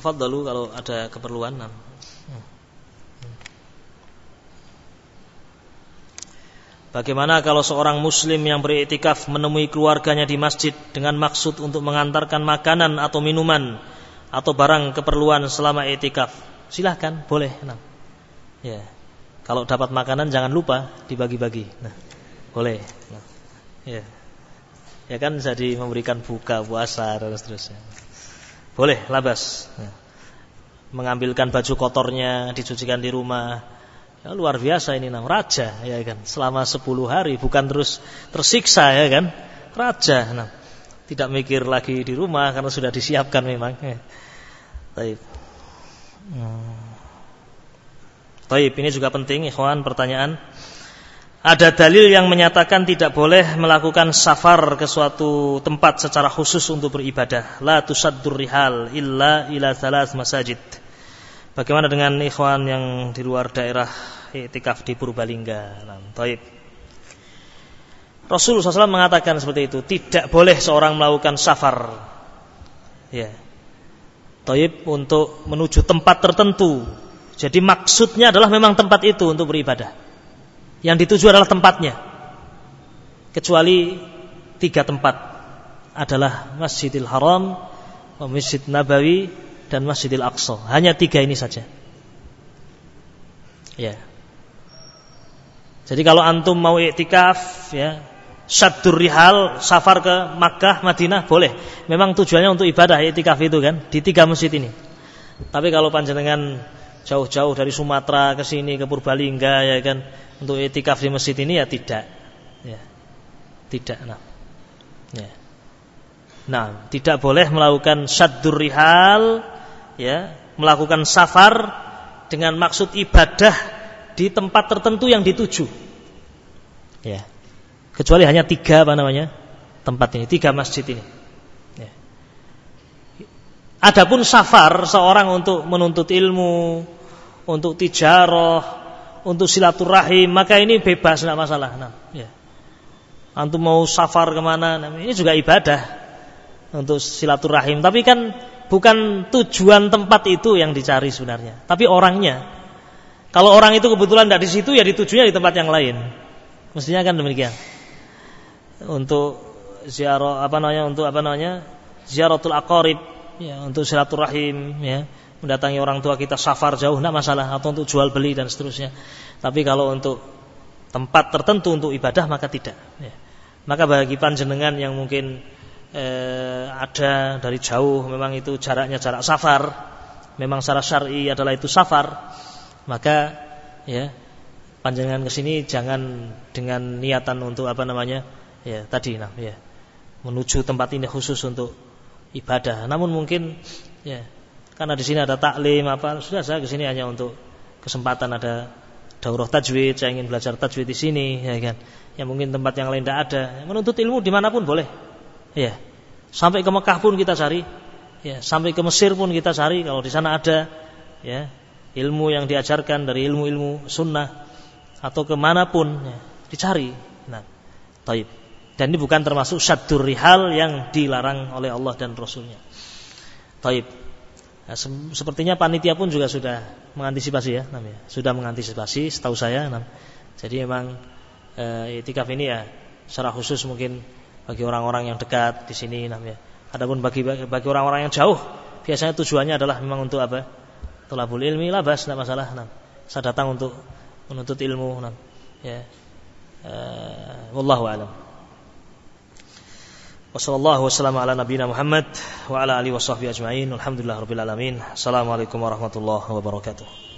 Tafadhalu kalau ada keperluan. Bagaimana kalau seorang muslim yang beriktikaf menemui keluarganya di masjid dengan maksud untuk mengantarkan makanan atau minuman atau barang keperluan selama iktikaf? Silahkan, boleh. Nah. Ya. Kalau dapat makanan jangan lupa dibagi-bagi. Nah, boleh. Nah. Ya. Ya kan jadi memberikan buka puasa dan seterusnya. Boleh labas. Mengambilkan baju kotornya dicucikan di rumah. Ya, luar biasa ini nam raja ya kan. Selama 10 hari bukan terus tersiksa ya kan. Raja nah. Tidak mikir lagi di rumah karena sudah disiapkan memang. Ya. Baik. Hmm. Taib, ini juga penting, ikhwan, pertanyaan. Ada dalil yang menyatakan tidak boleh melakukan safar ke suatu tempat secara khusus untuk beribadah. La tusaddur rihal illa ila thalath masajid. Bagaimana dengan ikhwan yang di luar daerah iktikaf di Purbalingga? Nah, taib. Rasulullah SAW mengatakan seperti itu. Tidak boleh seorang melakukan safar. Ya. Taib untuk menuju tempat tertentu. Jadi maksudnya adalah memang tempat itu untuk beribadah. Yang dituju adalah tempatnya. Kecuali tiga tempat adalah Masjidil Haram, Masjid Nabawi, dan Masjidil Aqsa. Hanya tiga ini saja. Ya. Jadi kalau antum mau iktikaf, ya, syaddur rihal, safar ke Makkah, Madinah, boleh. Memang tujuannya untuk ibadah iktikaf itu kan, di tiga masjid ini. Tapi kalau panjenengan jauh-jauh dari Sumatera ke sini ke Purbalingga ya kan? Untuk etikaf di masjid ini ya tidak. Ya. Tidak nah. Ya. Nah tidak boleh melakukan syaddur rihal ya melakukan safar dengan maksud ibadah di tempat tertentu yang dituju. Ya. Kecuali hanya tiga apa namanya tempat ini tiga masjid ini. Ya. Adapun safar seorang untuk menuntut ilmu, untuk tijarah, untuk silaturahim, maka ini bebas tidak masalah. Nah, ya. Antum mau safar ke mana, nah, ini juga ibadah untuk silaturahim. Tapi kan bukan tujuan tempat itu yang dicari sebenarnya, tapi orangnya. Kalau orang itu kebetulan tidak di situ, ya ditujunya di tempat yang lain. Mestinya kan demikian. Untuk ziarah apa namanya? Untuk apa namanya? Ziaratul aqarib ya untuk silaturahim ya mendatangi orang tua kita safar jauh tidak masalah atau untuk jual beli dan seterusnya tapi kalau untuk tempat tertentu untuk ibadah maka tidak ya. maka bagi panjenengan yang mungkin eh, ada dari jauh memang itu jaraknya jarak safar memang secara syar'i adalah itu safar maka ya panjenengan ke sini jangan dengan niatan untuk apa namanya ya tadi nah ya menuju tempat ini khusus untuk ibadah. Namun mungkin ya karena di sini ada taklim apa sudah saya ke sini hanya untuk kesempatan ada daurah tajwid, saya ingin belajar tajwid di sini ya kan. Ya mungkin tempat yang lain tidak ada. Menuntut ilmu di mana pun boleh. Ya. Sampai ke Mekah pun kita cari. Ya, sampai ke Mesir pun kita cari kalau di sana ada ya ilmu yang diajarkan dari ilmu-ilmu sunnah atau ke mana pun ya, dicari. Nah, taib. Dan ini bukan termasuk syaddur rihal yang dilarang oleh Allah dan Rasulnya. Taib. Nah, se sepertinya panitia pun juga sudah mengantisipasi ya, namanya. Sudah mengantisipasi, setahu saya. Nam. Jadi memang e, itikaf ini ya secara khusus mungkin bagi orang-orang yang dekat di sini, namanya. Adapun bagi bagi orang-orang yang jauh, biasanya tujuannya adalah memang untuk apa? Tolabul ilmi labas, tidak masalah. Nam. Saya datang untuk menuntut ilmu. Nam. Ya. E, wallahu alam. Wassalamualaikum warahmatullahi Muhammad wa ala alihi washabbihi ajmain. Alhamdulillah rabbil alamin. Assalamualaikum warahmatullahi wabarakatuh.